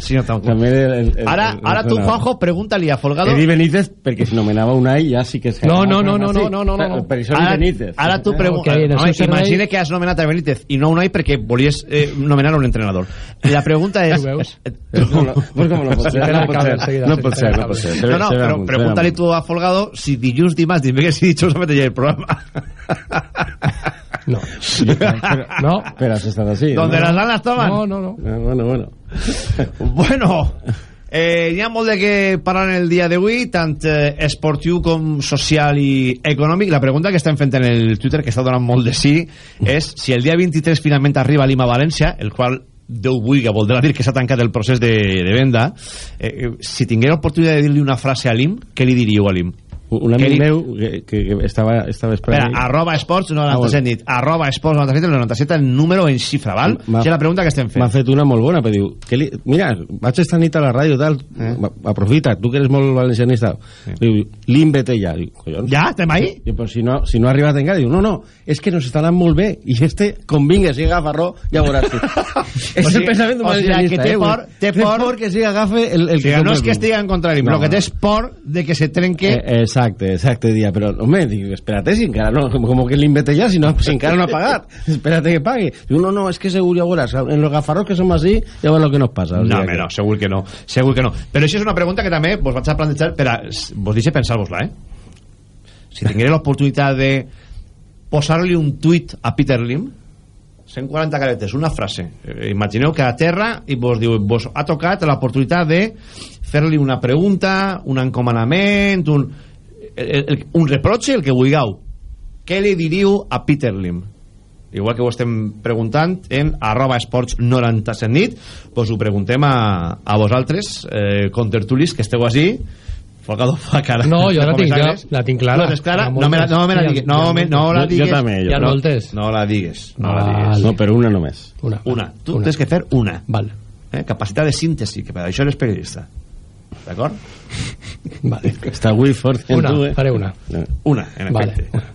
sinó tam També el, el, el, Ara, el- ara tu, Juanjo, pregunta-li a Folgado... Eddie Benítez, perquè si nomenava Unai ja sí que... es No, no, no, no, així. no, no, no, no. Per això Benítez. ara tu Ok, pregunta... en el no, imagina que has nomenat a Benítez i no Unai perquè volies eh, nomenar un entrenador. La pregunta és... Ho veus? Com lo- pues com lo pot ser? Se No pot ser, no se pot te ser, no pot ser. No, no, però pregunta-li tu a Folgado si dilluns, dimarts, dimecres i dijous emetia el programa. No. No. Però has estat així. Donde no? las alas toman. No, no, no. Eh, Bueno, bueno. Bueno, eh, hi ha molt de què parlar en el dia d'avui, tant eh, esportiu com social i econòmic. La pregunta que estem fent en el Twitter, que està donant molt de sí, és si el dia 23 finalment arriba a Lima-València, el qual Déu vulga, voldrà dir que s'ha tancat el procés de, de venda, eh, si tingués l'oportunitat de dir-li una frase a l'IM, què li diríeu a l'IM? Un amic meu que, que, que estava, estava Espera, esperant... arroba esports 97 Ah, nit, arroba esports 97 el 97 el número en xifra, val? Això és la pregunta que estem fent. M'ha fet una molt bona, però diu, que li, mira, vaig esta nit a la ràdio, tal, Eh? aprofita, tu que eres molt valencianista. Diu, l'ímbete ja. Diu, collons. Ja? Estem ahí? Diu, però si no, si no ha arribat encara, diu, no, no, és que nos anant molt bé, i este, convinga, si agafa raó, ja veuràs tu. és O sigui- el pensament d'un o sigui, valencianista, que té eh? por- té por- que si agafe el... el O sigui, no és que estigui en contra No, el que no. té és por de que se trenque... Eh, exacte, exacte, dia, però, home, dic, espérate, si encara no, como que l'invete ja, si, no, si encara no ha pagat, espérate que pague. Diu, no, no, és que segur, ja veuràs, en los gafarros que som així, ja veuràs lo que nos passa. O No, home, que- no, segur que no, segur que no. Però això és una pregunta que també vos vaig a plantejar per a, vos deixe pensar-vos-la, eh? Si tingués l'oportunitat de posar-li un tuit a Peter Lim, 140 caracteres, una frase. Eh, imagineu que a terra i vos diu, vos ha tocat l'oportunitat de fer-li una pregunta, un encomanament, un, el, el, un reproche, el que vulgueu. Què li diríeu a Peter Lim? igual que ho estem preguntant en arroba esports 97 nit pues ho preguntem a, a vosaltres eh, contertulis que esteu així Folgado fa cara No, jo la tinc, ja, la tinc clara. ¿La tens clara? No me la, no me la digues no, me, no la moltes. Jo- jo digues també, jo. Ha No. no la digues no la Val. digues No, però una només. Una. una, tu Una. tens que fer una Vale. eh? capacitat de síntesi que per això eres periodista d'acord? Vale. Està avui fort Una, tu, eh? faré una. una, en Vale. efecte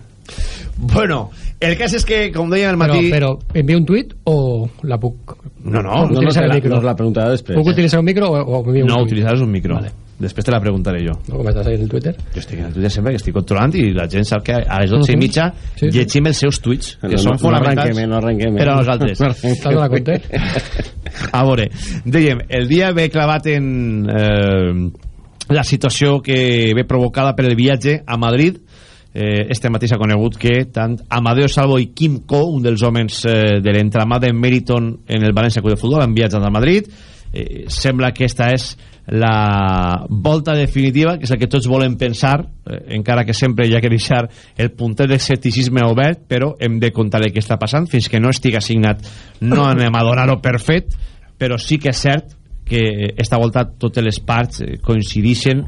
bueno, el cas és que com deia el Però, matí però envio un tuit o la puc... no, no, No, no, el la, micro? nos la preguntava després. Puc utilitzar un micro o, o envio un no tuit? utilitzaràs un micro Vale. Després te la preguntaré jo No, com estàs ahí en el Twitter? jo estic en el Twitter sempre que estic controlant i la gent sap que a les 12 i mitja Sí, sí. llegim els seus tuits que No, són no, fonamentals No arrenquem, no arrenquem. per a nosaltres No. Estàs donant compte? a veure, dèiem el dia ve clavat en eh, la situació que ve provocada per el viatge a Madrid eh, este matí s'ha conegut que tant Amadeo Salvo i Kim Ko, un dels homes eh, de l'entramat de Meriton en el València Club de Futbol, han viatjat a Madrid eh, sembla que esta és la volta definitiva que és el que tots volen pensar eh, encara que sempre hi ha que deixar el puntet d'escepticisme obert però hem de contar el que està passant. Fins que no estiga signat no anem a donar-ho per fet però sí que és cert que esta volta totes les parts eh, coincidixen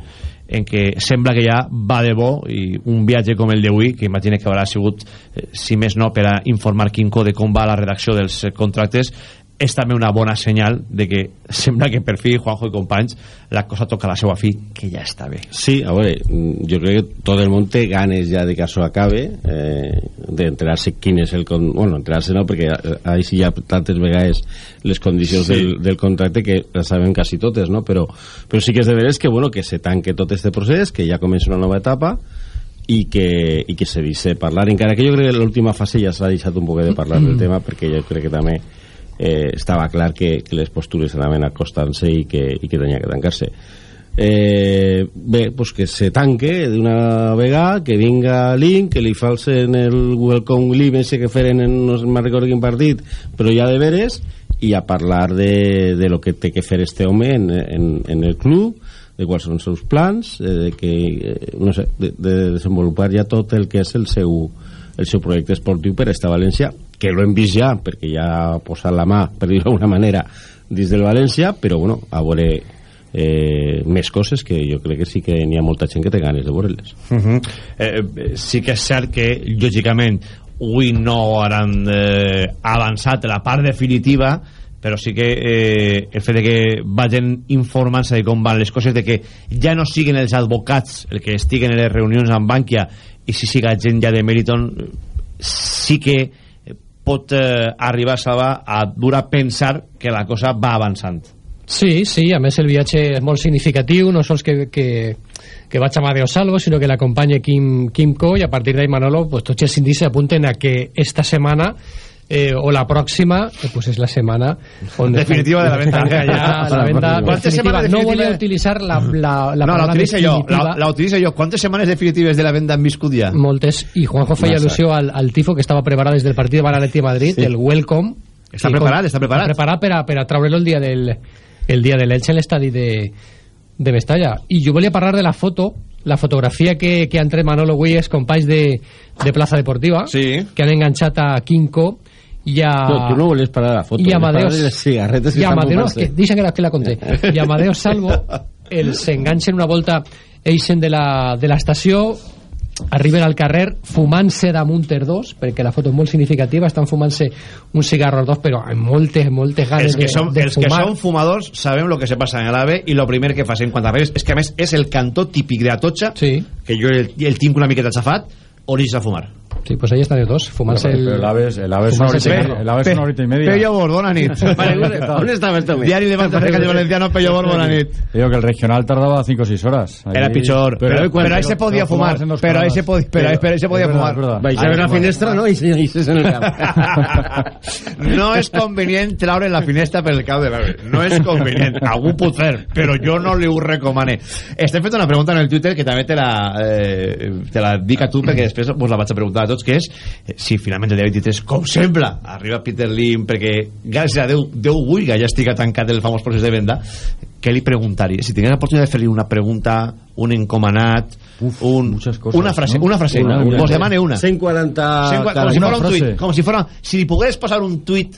en que sembla que ja va de bo i un viatge com el d'avui que imagine que haurà sigut eh, si més no per a informar Quinco de com va la redacció dels contractes és també una bona senyal de que sembla que per fi Juanjo i companys la cosa toca la seva fi, que ja està bé. Sí, a veure, jo crec que tot el món té ganes ja de que això acabe, eh, d'enterar-se quin és el... Con... Bueno, enterar-se no, perquè ahí sí hi ha tantes vegades les condicions Sí. del, del contracte que les sabem quasi totes, no? Però, però sí que és de veres que, bueno, que se tanque tot este procés, que ja comença una nova etapa i que, i que se deixe parlar encara que jo crec que l'última fase ja s'ha deixat un poc de parlar del tema perquè jo crec que també eh, estava clar que, que les postures anaven acostant-se i que, i que tenia que tancar-se. Eh, bé, pues que se tanque d'una vegada, que vinga Link, que li falsen el welcome live ese que feren en no me'n recordo quin partit, però ja de veres, i a parlar de, de lo que té que fer este home en, en, en el club, de quals són els seus plans, eh, de que, eh, no sé, de, de desenvolupar ja tot el que és el seu, el seu projecte esportiu per esta València, que lo hem vist ja, perquè ja ha posat la mà, per dir-ho d'alguna manera, dins del València, però bueno, a veure eh, més coses que jo crec que sí que n'hi ha molta gent que té ganes de veure-les. Uh -huh. eh, sí que és cert que, lògicament, avui no hauran eh, avançat la part definitiva, però sí que eh, el fet de que vagin informant-se de com van les coses, de que ja no siguen els advocats el que estiguen en les reunions amb Bankia i si siga gent ja de Meriton, sí que pot eh, arribar a salvar a dur a pensar que la cosa va avançant. Sí, sí, a més el viatge és molt significatiu, no sols que, que, que vaig a Amadeo Salvo, sinó que l'acompanya Kim, Kim Ko, i a partir d'ahí, Manolo, pues, tots els indicis apunten a que esta setmana eh, o la pròxima, eh, pues és la setmana on Definitiva de la venta. ja la venda ¿Cuántas definitiva. semanas No volia utilitzar la, la, la no, la jo, definitiva. la, la utilitzo jo. ¿Cuántas semanas definitivas de la venda han viscut ja? Moltes, i Juanjo feia Massa. al·lusió al, al tifo que estava preparat des del partit de l'Atleti de Madrid, Sí. el Welcome. Està preparat, com- està preparat. preparat per a, per a treure-lo el dia del el dia de l'Elche a l'estadi de, de Mestalla. I jo volia parlar de la foto, la fotografia que, que han tret Manolo els companys de, de Plaza Deportiva, sí. que han enganxat a Quinco i a... No, tu no volies parar la foto, i volies Amadeus. de les cigarretes que i estan Amadeus, que, deixa que la, que la conté i Amadeus Salvo els enganxen una volta eixen de la- de l'estació arriben al carrer fumant-se damunt els dos perquè la foto és molt significativa estan fumant-se un cigarro els dos però amb moltes, moltes ganes els que, de, som, de els que fumar. som fumadors sabem lo que se passa en l'AVE i lo primer que facin quan arribes és que a més és el cantó típic de Atocha sí. que jo el, el tinc una miqueta xafat on a fumar Sí, pues ahí estan els dos, fumant-se Pero- el... pero el AVE es- el AVE es una horita media, el AVE es una horita y media. Pello Bor, bona nit Vale, ¿dónde estaba esto? Diari de Manzanares Valenciano, Pello Bor, bona nit Digo que el regional tardaba 5 o 6 horas. Era pitjor, però, ahí se podia fumar, però ahí se, pod, però, ahí- però ahí se podia fumar. Vais a ver la finestra, ¿no? Y se en el campo. no és convenient treure la finestra pel cap de veure. No és convenient. Algú pot fer, però jo no li ho recomane. Estem fent una pregunta en el Twitter que també te la, eh, te la dic a tu perquè després vos la vaig a preguntar a tots, que és eh, si finalment el dia 23, com sembla, arriba Peter Lim perquè gràcies a Déu, Déu vull que ja estigui tancat el famós procés de venda, què li preguntaria? Si tingués l'oportunitat de fer-li una pregunta, un encomanat, un, una frase, ¿no? una frase, Una, una. vos demane una. 140 Sí, com caras. si Una fuera un tuit, com si fuera, si li pogués passar un tuit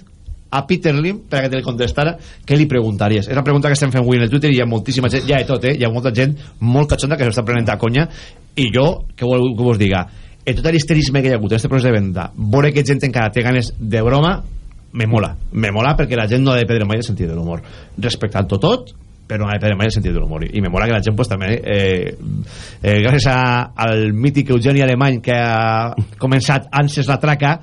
a Peter Lim per a que te li contestara, què li preguntaries? És una pregunta que estem fent avui en el Twitter i hi ha moltíssima gent, ha de tot, eh? Hi ha molta gent molt cachonda que s'ho està prenent a conya i jo, que vol que vos diga, en tot l'histerisme que hi ha hagut en este procés de venda, veure que gent encara té ganes de broma, me mola. Me mola perquè la gent no ha de perdre mai el sentit de l'humor. Respectant-ho tot, però no ha de perdre mai el sentit de l'humor. I me mola que la gent pues, també, eh, eh, gràcies a, al mític Eugeni Alemany que ha començat antes la traca,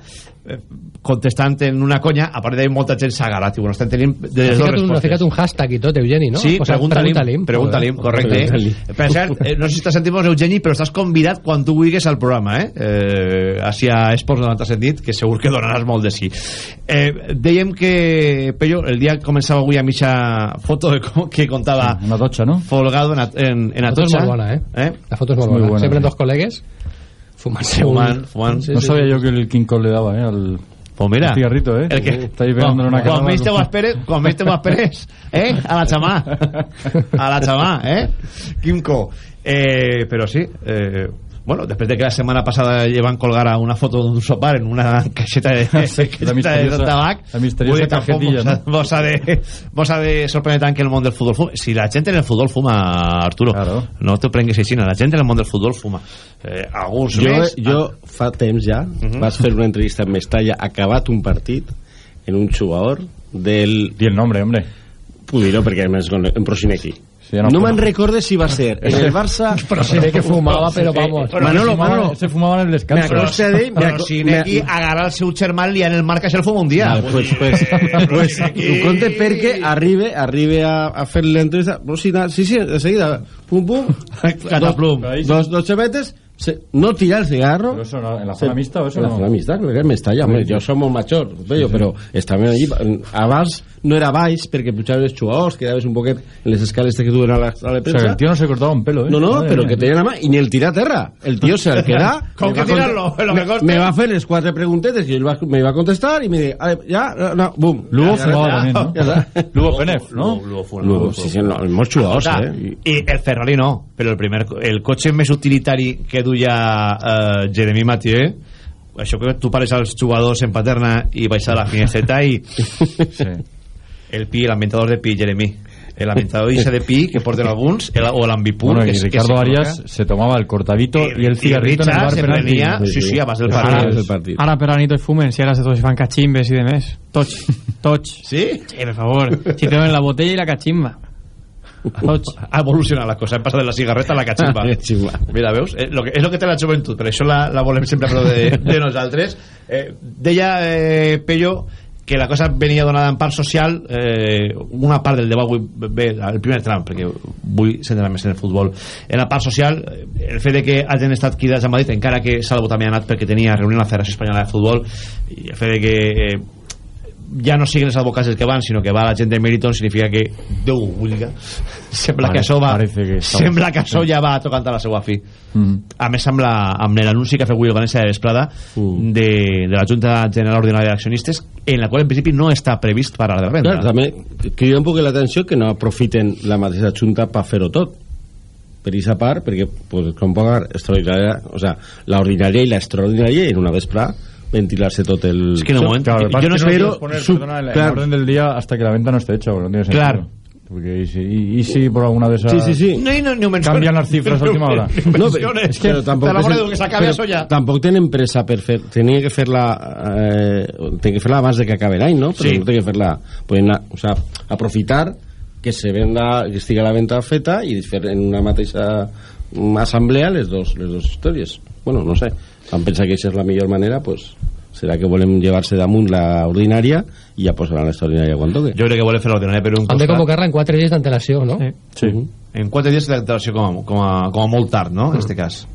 contestant en una conya, a part d'ahí molta gent s'ha agarrat i bueno, estem tenint de Ha les dues respostes. ficat un hashtag i tot, Eugeni, no? Sí, pregunta-li, pregunta-li. Joder. correcte. Pregunta-li. Per cert, eh, no sé si estàs sentint Eugeni, però estàs convidat quan tu vulguis al programa, eh? eh hacia Esports 97 nit, que segur que donaràs molt de sí. Eh, dèiem que, Pello, el dia començava avui a mitja foto de com, que contava una totxa, no? Folgado en, en, en La foto és Atocha. molt bona, eh? eh? La foto és molt Muy bona. buena, Sempre sí. dos col·legues un... Fumant. Sí, no sí, sabía sí. yo que el King Kong le daba, ¿eh? Al, Pues mira, al cigarrito, ¿eh? el que, Está ahí pegándole una quan carrera. més te ho esperes, quan més te ho esperes, eh? A la xamà. A la xamà, eh? Quimco. Eh, però sí, eh, bueno, després de que la setmana passada llevan colgar a una foto d'un sopar en una caixeta de, caixeta de misteriosa- tabac la misteriosa ha- ¿no? vos ha de, vos ha de sorprendre tant que el món del futbol fuma si la gent en el futbol fuma, Arturo no t'ho prenguis així, la gent en el món del futbol fuma eh, alguns jo, més jo fa temps ja Mhm. vas fer una entrevista amb Mestalla acabat un partit en un jugador del... Y el nombre, hombre. Puc dir-ho perquè a més en Ja no no me'n recordo si va ser en el Barça... Prosinecki fumava, però vamos. Manolo, se Manolo. Se fumaba en el descanso. Me consta de... me Però si me- Neki agarra el seu germà i en el marca se el fuma un dia. Vale, pues, pues, pues, ho conte perquè arribe, arribe a, a fer l'entrevista però sí, sí, sí, de seguida pum pum Cataplum. dos, dos, dos xevetes se, no tira el cigarro Pero eso no, en la zona mixta o eso en la no. zona mixta, crec que me està ja, home, jo som molt major vello, però estàvem allí abans no era baix perquè pujaven els jugadors quedaves un poquet en les escales que duen a la sala de O sea, premsa el tío no se cortaba un pelo, ¿eh? no, no, Madre pero mía. que tenía la mà i ni el tira a terra. El tío se el va cont- tirarlo? Lo que me, va a hacer les quatre preguntetes que yo iba- me iba a contestar y me dice, "Ale, ya, no, no, boom. Lugo Ya, fumaba ya, también, ¿no? ya está. Lugo Penef, ¿no? Lugo, sí, sí, no, molts jugadors, eh? I el Ferrari no, però el, primer, el cotxe més utilitari que duia eh, Jeremy Mathieu això que tu pares als jugadors en paterna i baixar a la finestreta i Sí. el pi, l'ambientador de pi, Jeremy el ambientador ese de pi que porten alguns el, o l'ambipur Bueno, que, y que Ricardo se Arias se tomaba el cortadito y, el y cigarrito en el bar se penalti. prenia, sí, sí, abans del Ara- partit. del partit. Ara per a nit fumen, si ara se tots fan cachimbes i de més. Tots, tots. Sí? Sí, per favor. Si te la botella i la cachimba. Ha evolucionat la cosa, hem passat de la cigarreta a la cachimba. Mira, veus? Eh, lo que, és el que té la joventut, per això la, la volem sempre però de, de nosaltres. Eh, deia eh, Pello que la cosa venia donada en part social eh, una part del debat ve el primer tram perquè vull centrar més en el futbol en la part social eh, el fet de que hagin estat cridats a Madrid encara que Salvo també ha anat perquè tenia reunió a la Federació Espanyola de Futbol i el fet de que eh, ja no siguin els advocats els que van sinó que va la gent de Meriton significa que Déu ho vulga sembla que això va que sembla que això ja va tocant a la seva fi Mm. a més amb la- amb l'anunci que ha fet avui el València de Vesprada Mm. de, de la Junta General Ordinària d'Accionistes en la qual en principi no està previst parar de venda Clar, també crida un poc l'atenció que no aprofiten la mateixa junta per fer-ho tot per aquesta part, perquè pues, com pagar extraordinària, o sea, la ordinària i la extraordinària en una vespre ventilar-se tot el... És que en un moment- Claro, Yo no es pero puedes poner, sub- perdona, claro. orden del día hasta que la venta no esté hecha, porque no tiene sentido. Claro. Porque y si, y, y si por alguna de esas... Sí, sí, sí. No, no, no, Cambian las cifras a última hora. No, es la que s'acabe però això ja tampoc tenen pressa per fer tenia que fer-la eh, que fer-la abans de que acabe l'any no? però Sí. no tenen que fer-la poden, anar- o sea, aprofitar que se venda que estigui la venda feta i fer en una mateixa assemblea les dos, les dos històries bueno, no sé, em pensa que aquesta és la millor manera pues, serà que volem llevar-se damunt la ordinària i ja posaran l'extraordinària quan toque jo crec que vol fer l'ordinària per un Han de costat convocar-la en quatre dies d'antelació, no? Sí. en quatre dies d'antelació com, a- com, a, com a molt tard, no? En este cas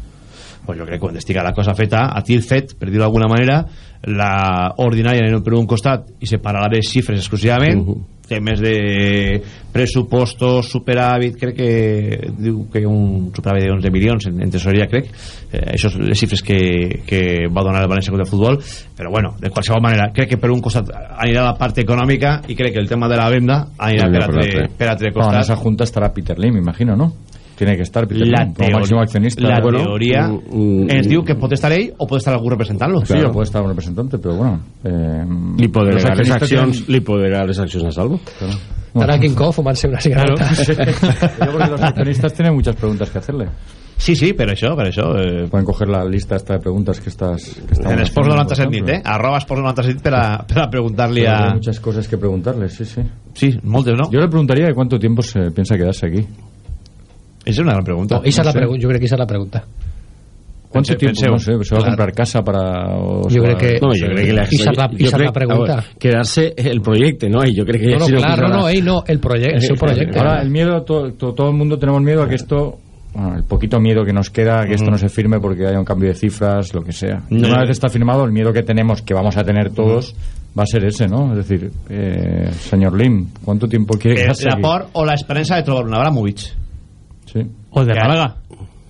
pues jo crec que quan estigui la cosa feta a tir fet, per dir-ho d'alguna manera la ordinària anem per un costat i separar les xifres exclusivament Mhm. temes de pressupostos, superàvit crec que diu que un superàvit de 11 milions en, en tesoreria crec eh, això són les xifres que, que va donar el València contra el futbol però bueno, de qualsevol manera crec que per un costat anirà la part econòmica i crec que el tema de la venda anirà per altre, per altre costat esa junta estará Peter Lim, imagino, ¿no? Tiene que estar Peter la, Lim como máximo accionista. la Bueno, teoria mm, mm, ens diu que pot estar ell o pot estar algú representant-lo Sí, o puede estar un representante, pero bueno. Eh, li dar les accions tienen- li dar les accions a salvo Claro. Estarà King Kong fumant-se una cigarreta. Yo porque los accionistas tienen muchas preguntas que hacerle. sí, sí, per això, per això eh, Pueden coger la lista esta de preguntas que estás... Que en Esports haciendo, 97 por nit, eh? arroba Esports 97 nit per a, per a preguntar-li Pero hay a... muchas cosas que preguntarle, sí, sí. Sí, moltes, no? Yo le preguntaría de cuánto tiempo se piensa quedarse aquí. Esa és una gran pregunta. No, esa No la pregunta, jo crec que esa és la pregunta. ¿Cuánto tiempo? penseu. no sé, se va a Claro. comprar casa para... Yo creo que- no, jo crec que la, crec- la pregunta. a veure, quedar-se el projecte no? i jo crec que No, no, si clar, no, no, ell no, el, projecte, el seu projecte. Ahora, el miedo, to- to- todo, el mundo tenemos miedo a que esto, bueno, el poquito miedo que nos queda, que esto no se firme porque haya un cambio de cifras, lo que sea. Y No. una vez está firmado, el miedo que tenemos, que vamos a tener todos, va a ser ese, ¿no? Es decir, eh, señor Lim, ¿cuánto tiempo quiere Eh, quedarse la por o la esperança de trobar un Abramovich. Sí. O de Málaga.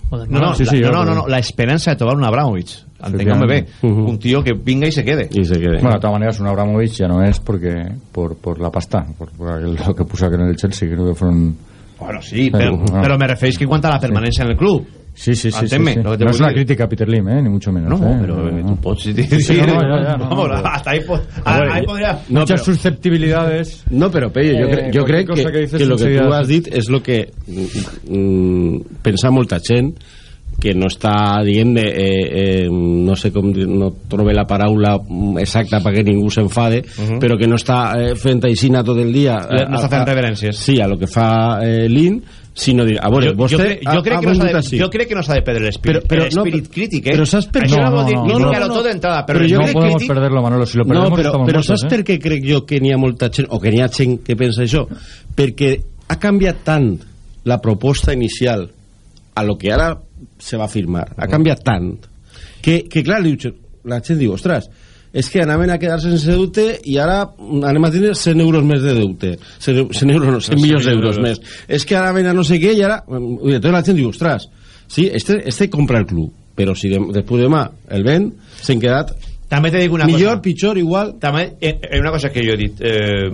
O de No, no, Sí, sí, la, yo- no, no, no, la esperança de trobar un Abramovich. Entengueu-me bé. Ujú. Un tío que vinga y se quede. i se quede Bueno, de todas maneras, un Abramovich ya no es porque por, por la pasta, por, por aquel- lo que puso aquel en el Chelsea, creo que fueron... Bueno, sí, però, Bueno. però me refereix que en quant a la permanència en el club. Sí, sí, sí. sí, sí. No es una crítica a Peter Lim, ¿eh? Ni mucho menos. No, ¿eh? però No, eh, tu pots... Sí, sí, no, no, ya, ya, no, Vamos, no, pero- hasta ahí, po- A ver, ahí podria... No, Muchas però- susceptibilidades. No, però Pello, jo, Eh, cre jo cualquier crec que, que que lo que tu has dit és lo que mm, pensa molta gent que no està dient de, eh, eh, no sé com dir, no trobe la paraula exacta perquè ningú s'enfade uh -huh. però que no està eh, fent aixina tot el dia Le- no està fent reverències. sí, a lo que fa eh, l'IN sinó dir, a veure, jo, vostè jo, crec, ha- jo, crec ha que no vengut de, així. jo crec que no s'ha de perdre l'espirit Però- però no, però- crític eh? però saps per això què? no, No, vol dir no, no, que no, no. d'entrada però, Però jo no l'espirit podemos crític perderlo, Manolo. Si lo no, perdemos, però, estamos però muertos, saps ¿eh? per què crec jo que n'hi ha molta gent o que n'hi ha gent que pensa això perquè ha canviat tant la proposta inicial a lo que ara se va firmar ha canviat tant que, que clar, diu, la gent diu ostres, és que anaven a quedar sense deute i ara anem a tenir 100 euros més de deute. 100, 100 euros, no, 100 milions d'euros més. És que ara ven a no sé què i ara i entonces la gent diu, ostres sí, este, este compra el club però si de, després demà el ven s'han quedat també te dic una millor, cosa. pitjor, igual també eh, eh, una cosa que jo he dit eh,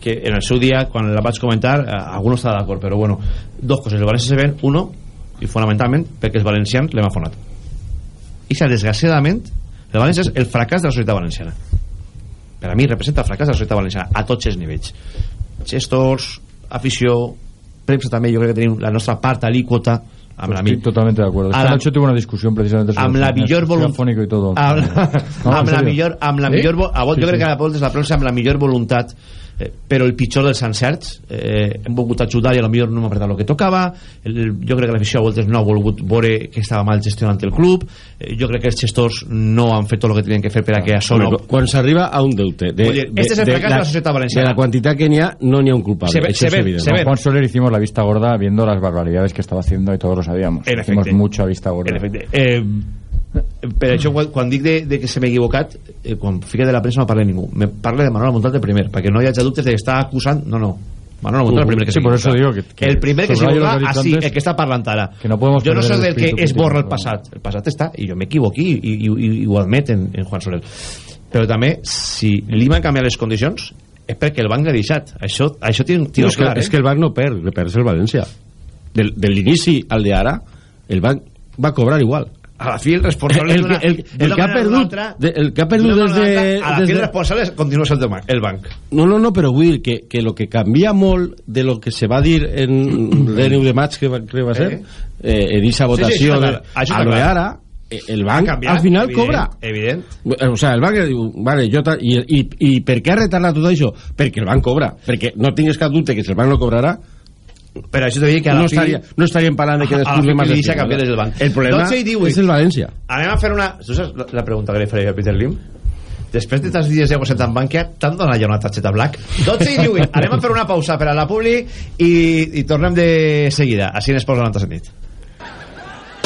que en el seu dia quan la vaig comentar eh, algú no estava d'acord però bueno dos coses, el València se ven uno i fonamentalment perquè els valencians l'hem afonat. I desgraciadament el València és el fracàs de la societat valenciana per a mi representa el fracàs de la societat valenciana a tots els nivells gestors, afició premsa també, jo crec que tenim la nostra part alíquota amb la, de acuerdo. a Esta la- noche tuve una discusión precisamente sobre amb la millor voluntat y todo. amb, No, en amb la millor amb la ¿Sí? millor vo- a Sí, jo crec sí. que a voltes la premsa amb la millor voluntat eh, però el pitjor dels encerts eh, hem volgut ajudar i a lo millor no hem apretat el que tocava el, jo crec que l'afició a voltes no ha volgut veure que estava mal gestionant el club eh, jo crec que els gestors no han fet tot el que tenien que fer per a que això no quan s'arriba a un deute de, dir, este és el fracàs de la societat valenciana. de la quantitat que n'hi ha no n'hi ha un culpable Se ve- això se és ve- evident se Con ve. Juan Soler hicimos la vista gorda viendo las barbaridades que estaba haciendo y todos lo sabíamos. En hicimos efecte. mucha vista gorda. En efecte. Eh, per això quan, quan dic de, de que se m'he equivocat eh, quan fique de la premsa no parla ningú. Me parla de Manuel Montalte primer perquè no hi hagi dubtes de que està acusant no, no. Manuel Montalte el primer que Sí, por eso s'equivoca. digo que- que el primer que s'equivoca que así, antes, el que està parlant ara. que no jo no soc el del que esborra el passat. El passat està i jo m'equivoqui i, i, i, i ho admet en, en Juan Soler. Però també si li van canviar les condicions és perquè el banc l'ha deixat. Això, això tinc, tinc no, és, que, clar eh? és que el banc no perd, le perd el València. Del, de l'inici al de ara el banc va cobrar igual a la fi el responsable el, el, el, d'una que ha perdut de, el que ha perdut des de, a la fi el responsable continua sent el banc, el no, no, no, però vull dir que, que lo que canvia molt de lo que se va dir en l'NU de maig que va, crec que va ser eh, en aquesta Sí, sí, votació clar, això a lo de clar. ara eh, el banc canviat, al final evident, cobra. evident. Eh, o sea, el banc diu, vale, jo i, i, i per què ha retardat tot això? perquè el banc cobra, perquè no tingues cap dubte que si el banc no cobrarà però això t'ho dic que a la no, fi estaria, no estaríem parlant de que després de li de cien, canviar des del banc. el problema 12 i 18. és el València. Anem a fer una tu saps la, la pregunta que li faré a Peter Lim? Després de tants dies ja en banca t'han donat ja una targeta black. 12 i 18 anem a fer una pausa per a la publi i, i tornem de seguida. Així en Esports 90 sentit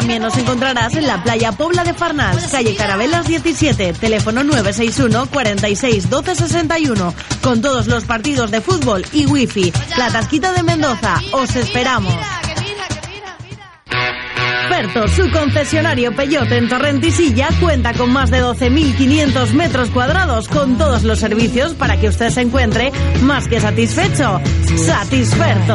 También nos encontrarás en la playa Pobla de Farnals, calle Carabelas 17, teléfono 961 46 12 61, con todos los partidos de fútbol y wifi. La Tasquita de Mendoza, os esperamos. Ferto, su concesionario Peyote en Torrentisilla, cuenta con más de 12.500 metros cuadrados con todos los servicios para que usted se encuentre más que satisfecho. Satisferto.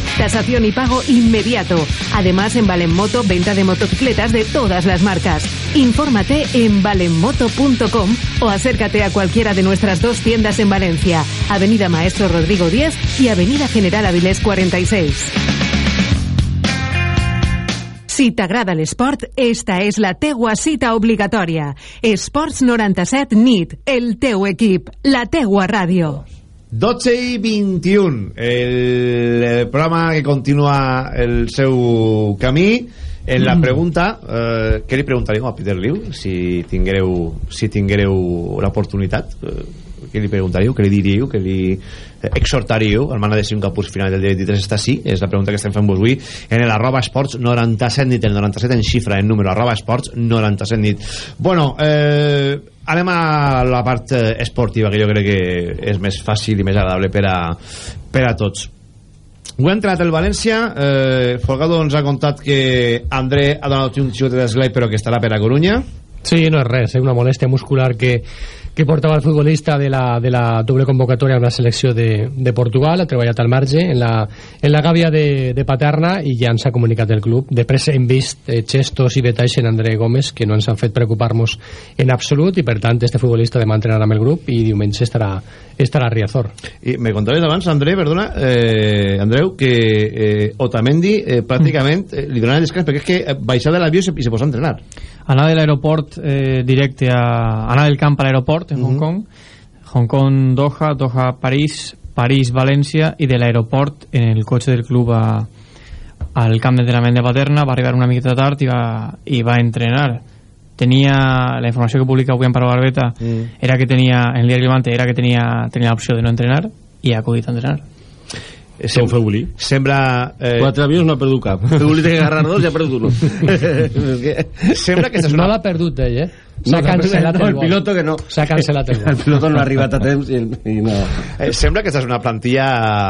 Tasación y pago inmediato. Además, en Valenmoto, venta de motocicletas de todas las marcas. Infórmate en valenmoto.com o acércate a cualquiera de nuestras dos tiendas en Valencia, Avenida Maestro Rodrigo 10 y Avenida General Avilés 46. Si t'agrada l'esport, esta és la teua cita obligatòria. Esports 97 NIT, el teu equip, la teua ràdio. 12 i 21 el, el programa que continua el seu camí. En la pregunta eh, què li preguntaríeu a Peter Liu si tinguereu, si tinguereu l'oportunitat? Eh, què li preguntaríeu, què li diríeu? Què li eh, exhortaríeu? El mana de si un capús final del dia 23 està sí és la pregunta que estem fent avui. En el arroba esports 97 nit el 97 en xifra en número arroba esports 97 nit. Bueno eh, anem a la part eh, esportiva que jo crec que és més fàcil i més agradable per a, per a tots. Ho ha entrat el València eh, Folgado ens ha contat que André ha donat un xut d'esglai però que estarà per a Corunya Sí, no és res, és una molèstia muscular que, que portava el futbolista de la, de la doble convocatòria amb la selecció de, de Portugal, ha treballat al marge en la, en la gàbia de, de Paterna i ja ens ha comunicat el club. Després hem vist eh, gestos i detalls en André Gómez que no ens han fet preocupar-nos en absolut i per tant este futbolista demà entrenarà amb el grup i diumenge estarà, estarà a Riazor. i me contaves abans, André, perdona eh, Andreu, que eh, Otamendi eh, pràcticament eh, li donava descans perquè és que baixava de l'avió i se, i se posa a entrenar Anar de l'aeroport eh, directe a... Anar del camp a l'aeroport en Hong Kong, Hong Kong, Doha, Doha, París, París, València, i de l'aeroport en el cotxe del club a, al camp d'entrenament de Paterna, va arribar una miqueta tard i va, i va entrenar. Tenia, la informació que publica avui en Paro Barbeta Mm. era que tenia, en el diari Levante, era que tenia, tenia l'opció de no entrenar i ha acudit a entrenar. Sem Feuli. Sembla... Eh... Quatre avions no ha perdut cap. Feuli té que agarrar dos i ha perdut uno. Sembla que No l'ha perdut ell, eh? No, S'ha cancel·lat no, el el vol. piloto que no. S'ha cancel·lat el vol. El piloto no ha arribat a temps i, i no... Eh, sembla que és una plantilla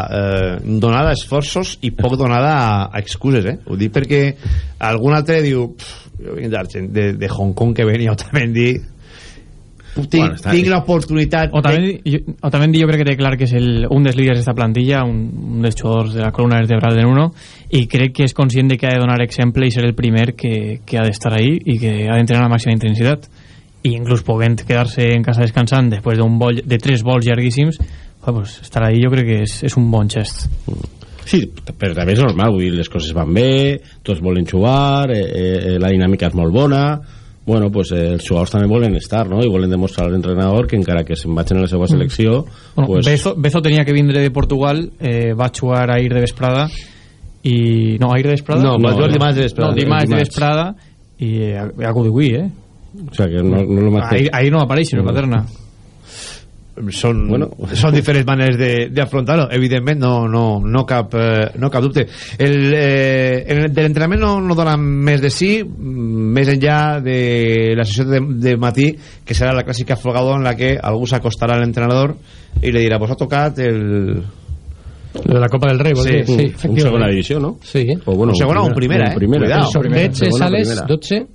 eh, donada a esforços i poc donada a, a excuses, eh? Ho dic perquè algun altre diu "Pff, jo vinc de, de Hong Kong que venia Otamendi tinc, Bueno, està- tinc l'oportunitat Otamendi, jo, Otamendi jo crec que té clar que és el, un dels líders d'esta plantilla, un, un dels jugadors de la columna vertebral de Nuno, i crec que és conscient de que ha de donar exemple i ser el primer que, que ha d'estar ahí i que ha d'entrenar a la màxima intensitat. I inclús podent quedar-se en casa descansant després d'un vol, de tres vols llarguíssims, pues, estar ahí jo crec que és, és un bon gest. Sí, però també és normal, vull dir, les coses van bé, tots volen jugar, eh, eh, la dinàmica és molt bona, bueno, pues, eh, els jugadors també volen estar, no? I volen demostrar a l'entrenador que encara que se'n vagin a la seva selecció, Bueno, pues, Bezo, Bezo tenia que vindre de Portugal, eh, va jugar a Ir de Vesprada, i... No, a Ir de Vesprada? No, va jugar dimarts de vesprada. No, dimarts de. Vesprada, i eh, ha, eh? o sea, que no, no lo Ahir, ahir no apareix, sinó Paterna. Són, Bueno. són diferents maneres de- d'afrontar-ho evidentment no, no, no, cap, eh, no cap dubte el, eh, en el, de l'entrenament no, no dona més de sí mm, més enllà de la sessió de, de matí que serà la clàssica folgador en la que algú s'acostarà a l'entrenador i li dirà vos ha tocat el... De la Copa del vol Sí, dir? Sí, un segona divisió, no? Sí. O bueno, un segona o un primera, eh? Cuidao. El sorteig és a les 12...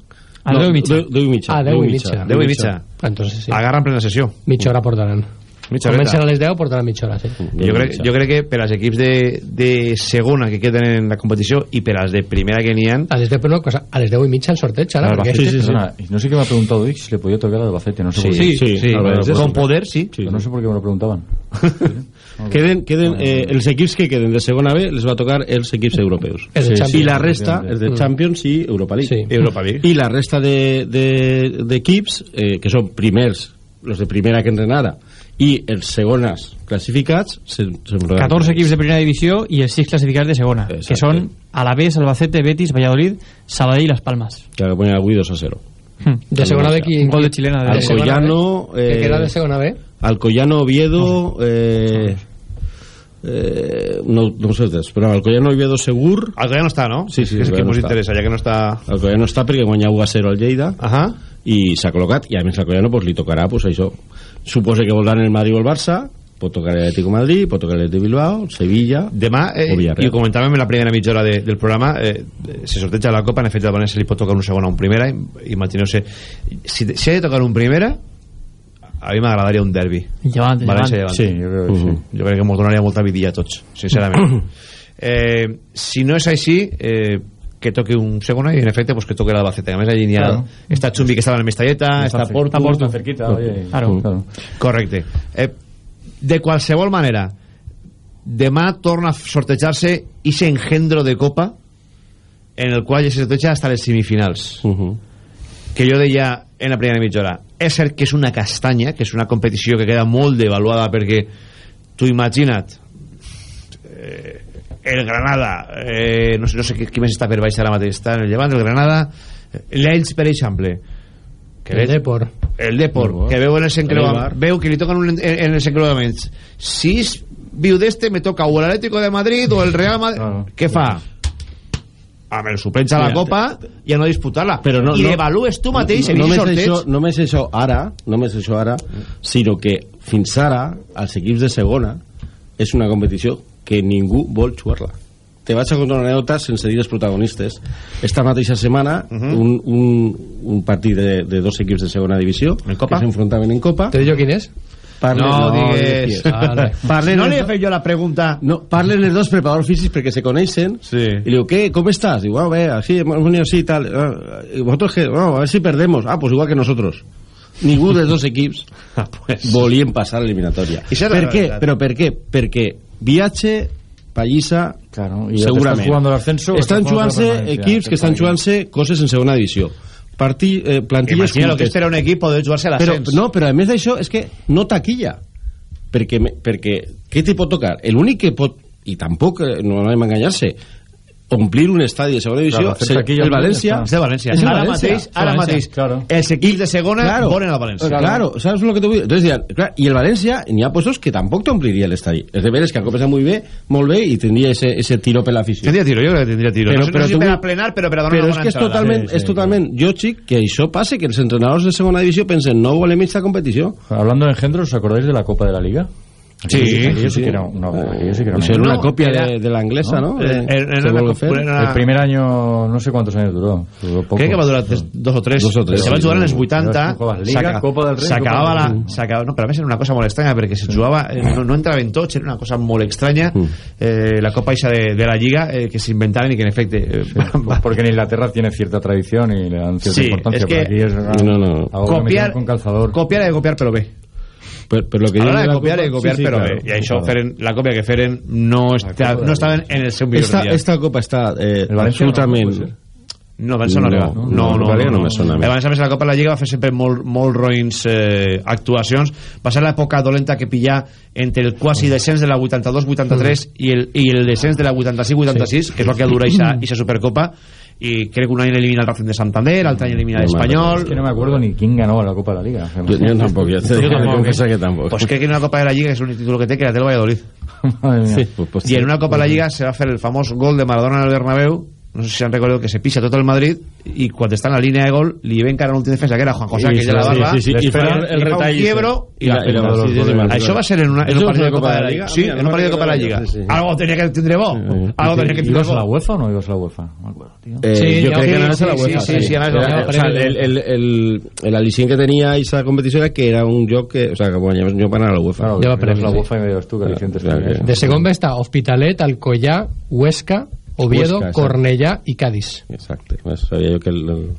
A No, deu i mitja. deu- deu i mitja. Ah, 10 Deu i mitja. mitja. Deu i mitja. Ah, entonces sí. agarra en plena sessió Mitja hora portaran. Mitja Comencen horeta. a les 10, portaran mitja hora, sí. jo crec, jo crec que per als equips de, de segona que queden en la competició i per als de primera que n'hi ha A les 10, però una cosa, a les 10 i mitja el sorteig, ara. Albacete, perquè- sí, sí, perdona, y no sé qué me ha preguntado Dick si le podía tocar al Albacete, no sé Sí, sí, sí, sí, Albacete, con sí. poder, sí. Pero no sé por qué me lo preguntaban. Queden, queden, eh, els equips que queden de segona B les va tocar els equips europeus Els de Sí, Champions. i la resta, els de Mm. Champions i Europa League, Sí. Europa League. i la resta de- de- d'equips de, eh, que són primers los de primera que entren ara i els segones classificats se, se 14 equips de primera divisió i els 6 classificats de segona, Exacte. que són Alavés, Albacete, Betis, Valladolid, Sabadell i Las Palmas. que ponen avui 2 a 0 De segona B, qui... Un gol de xilena. De de segona B. Alcoyano Que eh, queda de segona B. Alcoyano Oviedo eh, eh, no, no sé els però Alcoyano Oviedo segur Alcoyano està, no? Sí, sí, és que Alcoyano ens interessa, ja que no està... Alcoyano està perquè guanya 1 a 0 al Lleida Ahà. i s'ha col·locat i a més Alcoyano pues, li tocarà pues, això suposa que voldran el Madrid o el Barça pot tocar l'Atlético Madrid, pot tocar l'Atlético de Bilbao Sevilla Demà, eh, o Villarreal i ho comentàvem en la primera mitja hora de, del programa, eh, se sorteja la Copa, en efecte, al València li pot tocar un segon o un primera, i- imagineu-se, si, si ha de tocar un primera, a mi m'agradaria un derbi. Llevant, València Llevant. Sí, yo creo que sí. Jo crec que ens donaria molta vidilla a tots, sincerament. eh, si no és així eh, que toqui un segona i en efecte pues, que toqui l'Albacete a més allí n'hi ha Claro. està Chumbi que estava en Mestalleta Està està cer- Porto, està Porto, cerquita, oye. Claro, claro. correcte eh, de qualsevol manera demà torna a sortejar-se i se engendro de copa en el qual ja se sorteja hasta les semifinals que jo deia en la primera mitja hora és cert que és una castanya que és una competició que queda molt devaluada perquè tu imagina't eh, el Granada eh, no sé, no sé qui, qui més està per baix ara mateix està en el Llevant, el Granada eh, l'Ells per exemple. Que El Depor. el Depor, bo. que veu en els encreuaments veu que li toquen un, en, en els encreuaments si és viu d'este me toca o el Atlético de Madrid o el Real Madrid. Què fa? amb el supleig a la Mira, Copa i a no disputar-la. Però no, i no, evalues tu mateix no, en només sorteig això, només això ara només això ara sinó que fins ara els equips de segona és una competició que ningú vol jugar-la te vaig a contar una anècdota sense dir els protagonistes esta mateixa setmana un, un, un partit de, de dos equips de segona divisió en Copa? que s'enfrontaven en Copa Te digo quién es? Parlen, No digues. digues és. Parlen No li he fet jo la pregunta. No, parlen els dos preparadors físics perquè se coneixen sí. y le digo, ¿qué? ¿Cómo estás? Digo, ah, ve, así, hemos venido así y tal. Ah, y vosotros que, bueno, a ver si perdemos. Ah, pues igual que nosotros. Ningú dels dos equips volien passar a l'eliminatòria. I és Per què? Però per què? Perquè viatge, pallissa, Claro, te segurament. jugando el ascenso o Estan jugant-se equips que estan jugant-se coses en segona divisió. Parti, eh, plantilles Imagina el que espera un equip poder jugar-se l'ascens no, però a més d'això és que no taquilla perquè, me- perquè què t'hi pot tocar? l'únic que pot, i tampoc eh, no anem a enganyar-se omplir un estadi de segona divisió Claro, se- taquilla, el València és de València És el ara València. mateix, ara València. mateix Claro. els equips de segona Claro. volen a València Claro, ¿sabes lo que te a Entonces dirán, claro, y el Valencia, ni ha puestos que tampoco te ompliría el estadio. Es de veres que a Copa está muy bien, molt bé, y tendría ese, ese tiro per l'afició. tindria tiro, jo crec que tindria tiro Però- no, sé- no però sé si tu per vull- a plenar però per a donar Però una és que és totalment, és totalment lògic que això passe, que els entrenadors de segona divisió pensen no volem esta competició. Hablando de engendros, ¿os acordáis de la Copa de la Liga? Sí, aquello sí, que era una, aquello sí que era una No, copia era- de, de la inglesa, ¿no? Se a. El primer año, no sé cuántos años duró. duró poco. crec que va durar tres, dos o tres, Dos o tres, se sí, jugar en els sí. 80 Jugabas Liga, s'aca- Copa del Rei, s'acabava la no, però a més era una cosa molt estranya perquè se jugava, eh, no, no entraven tots era una cosa molt estranya eh, la copa ixa de, de la Lliga eh, que s'inventaven i que en efecte eh, porque en Inglaterra tiene cierta tradición y le dan cierta Sí, importancia. es que- pero aquí es una- No, no. Copiar- con calzador. copiar de copiar però bé Per, per lo que a diuen l'hora de la copiar Copa- copiar sí, sí, però claro. bé i això feren, la còpia que feren no, està, no estaven en el seu millor Esta, dia esta copa està eh, no, absolutament... No, el València no, No, arriba. no, No, no, no, no me sona a mi. El València, a més, la Copa de la Lliga va fer sempre molt, molt roïns eh, actuacions. Va ser l'època dolenta que pillà entre el quasi descens de la 82-83 i, el, i el descens de la 86-86, que és el que dura aquesta Supercopa, i crec que un any elimina el Racing de Santander, l'altre any elimina Es l'Espanyol... que no me acuerdo ni quién ganó la Copa de la Liga. Yo, yo tampoco, ya te Yo digo, tampoco. confieso que tampoco. Pues crec que en una Copa de la Lliga, que és l'únic título que té, que la té el Valladolid. Madre mía. Sí, pues, pues I en una Copa de la Lliga se va fer el famós gol de Maradona en el Bernabéu no sé si han recordat que se pixa tot el Madrid i quan està en la línia de gol li ven cara a l'últim defensa que era Juan José Sí, que sí, ja la sí, barba sí, sí, i i fa fa el, el retall retall i quiebro i i la la- i la- pelota. sí, sí, sí, me'n això va ser en, una, en Eso un es partit de una Copa de la Lliga sí, Mira, en un partit de Copa de la Lliga sí, sí. algo tenía que tindre bo algo tenía que tindre ¿Ibas a la bo UEFA o no ibas a la UEFA? No me acuerdo, tío. Eh, Sí, yo ya- creo que sí, ganarse sí, la sí, UEFA. sí, sí, ganarse la Era- UEFA. o sea, el, el, el, el al·licient que tenia esa competició era que era un joc que, o sea, que guanyava un joc per anar a la UEFA. Claro, Ya va a ibas a la perder, UEFA y me dirás tú que alicientes claro, tenías. claro. De segon està Hospitalet, Alcoyà, Huesca, Oviedo, Huesca. Cornellà i Cádiz. Exacto, más sabía yo que el, el-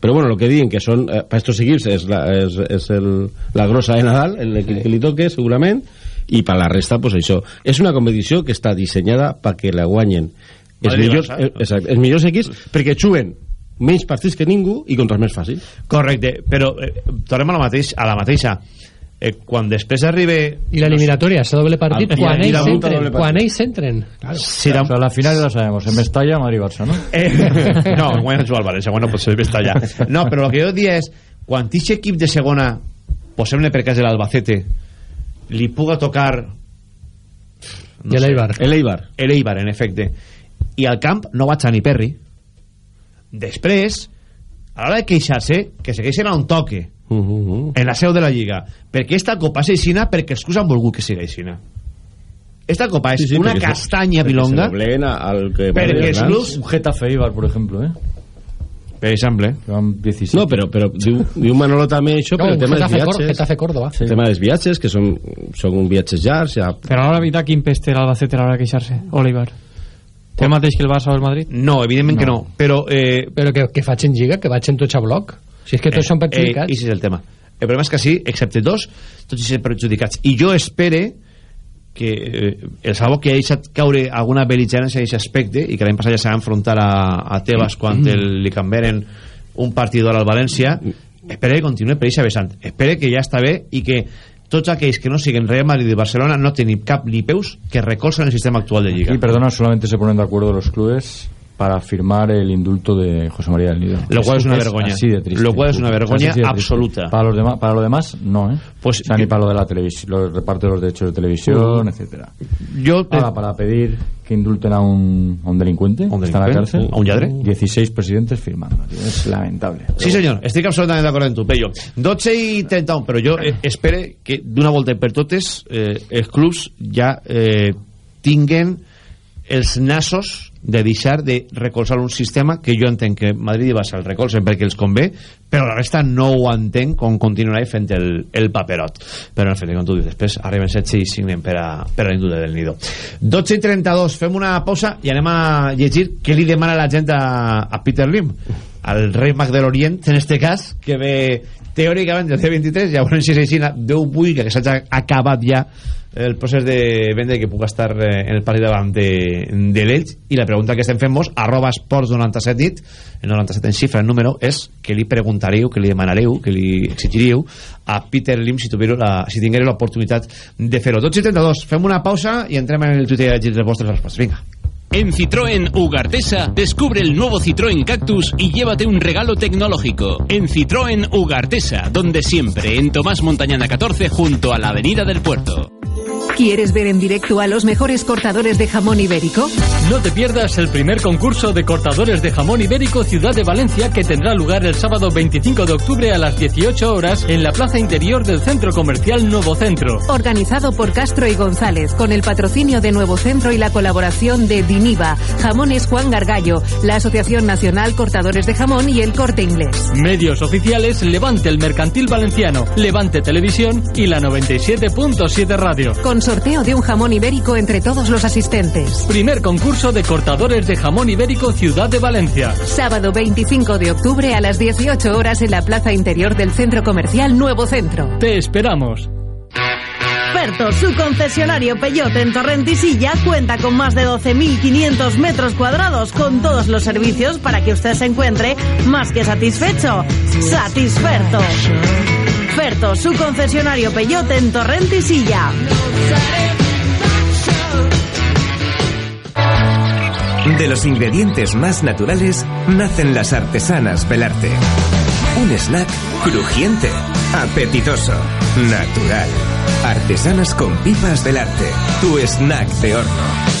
pero bueno, lo que digan que son eh, para estos equipos es la, es, es el, la grossa de Nadal el que, que li toque segurament i per la resta pues això. És una competició que està dissenyada perquè la guanyen. Els millors, eh, exacte, els millors equips perquè juguen menys partits que ningú i contra els més fàcils. Correcte però eh, tornem a la, mateix, a la mateixa eh, quan després arribe I l'eliminatòria, ese doble partit, Al- quan ells entren, doble partit. quan ells entren. Claro. si O sea, la final ya la sabemos. En Mestalla, Madrid-Barça, ¿no? Eh, no, guanya al València, bueno, potser està allà. No, però el que jo diria és, quan aquest equip de segona, posem-ne per cas de l'Albacete, li puga tocar... L'Eibar. el Eibar El Eibar, en efecte. I al camp no va Chani Perry. Després, a l'hora de queixar-se, que segueixen a un toque uh -huh. en la seu de la Lliga. Perquè esta copa és aixina perquè els clubs han volgut que sigui aixina. Esta copa és una perquè se- castanya bilonga al que Perquè els clubs Un Getafe Eibar, por ejemplo, ¿eh? per exemple. Van 17. No, però, però diu, diu Manolo també això No, per el tema dels viatges. Getafe Córdoba. El tema dels viatges, que són, són viatges llargs, ja... Però ara la veritat, quin pes té l'Albacete a l'hora de queixar-se? Oliver. Té el mateix que el Barça o el Madrid? No, evidentment no. que no. Però, eh, Però que, que faig en Lliga, que vaig en tots a bloc. Si és que tots eh, són perjudicats. Eh, I és el tema. El problema és que sí, excepte dos, tots són perjudicats. I jo espere que eh, el Salvo que ha deixat caure alguna bel·ligerància en aquest aspecte i que l'any passat ja s'ha enfrontar a, a Tebas quan el, li canviaren un partidor al València espere que continuï per aquesta vessant espere que ja està bé i que tots aquells que no siguen Real Madrid i Barcelona no tenen cap ni peus que recolzen el sistema actual de Lliga Y perdona, solamente se ponen de acuerdo los clubes para firmar el indulto de José María del Nido. Lo cual es una vergüenza. Así de triste. Lo cual es una vergüenza de absoluta. Para, los demás, para lo demás, no, ¿eh? Pues o sea, ni para lo de la televisión, los reparte de los derechos de televisión, Mm. etcétera. Yo te- Ahora, para pedir que indulten a un, a un delincuente, que está en la delincuente? cárcel, ¿A un lladre? 16 presidentes firmando. tío. Es lamentable. Sí, senyor, estic absolutament d'acord amb tu, Pello. 12 i 31, però jo eh, espere que d'una volta per totes eh, els clubs ja eh, tinguen els nassos de deixar de recolzar un sistema que jo entenc que Madrid i Barça el recolzen perquè els convé, però la resta no ho entenc com continuarà fent el, el paperot. Però en efecte, com tu dius, després arriben 7 i signen per a, per a l'indult del Nido. 12 i 32, fem una pausa i anem a llegir què li demana la gent a, a Peter Lim al rei mag de l'Orient, en este cas, que ve teòricament del C23, ja veurem si és així, Déu vull que s'hagi acabat ja el procés de venda i que puc estar eh, en el partit davant de, de l'Elx i la pregunta que estem fent vos, arroba esports 97 nit, el 97 en xifra, el número és que li preguntareu, que li demanareu, que li exigiríeu a Peter Lim si, la, si tinguera l'oportunitat de fer-ho. 12 i 32, fem una pausa i entrem en el Twitter i les vostres respostes. Vinga. En Citroën Ugartesa, descubre el nuevo Citroën Cactus y llévate un regalo tecnológico. En Citroën Ugartesa, donde siempre, en Tomás Montañana 14, junto a la Avenida del Puerto. ¿Quieres ver en directo a los mejores cortadores de jamón ibérico? No te pierdas el primer concurso de cortadores de jamón ibérico Ciudad de Valencia que tendrá lugar el sábado 25 de octubre a las 18 horas en la plaza interior del Centro Comercial Nuevo Centro. Organizado por Castro y González, con el patrocinio de Nuevo Centro y la colaboración de Diniva, Jamones Juan Gargallo, la Asociación Nacional Cortadores de Jamón y el Corte Inglés. Medios oficiales Levante el Mercantil Valenciano, Levante Televisión y la 97.7 Radio. Con sorteo de un jamón ibérico entre todos los asistentes. Primer concurso de cortadores de jamón ibérico Ciudad de Valencia. Sábado 25 de octubre a las 18 horas en la plaza interior del Centro Comercial Nuevo Centro. Te esperamos. Ferto, su concesionario Peyote en Torrentisilla cuenta con más de 12.500 metros cuadrados con todos los servicios para que usted se encuentre más que satisfecho. Satisferto. Ferto, su concesionario Peyote en Torrentisilla. De los ingredientes más naturales nacen las artesanas Belarte. Un snack crujiente, apetitoso, natural. Artesanas con pipas Belarte, tu snack de horno.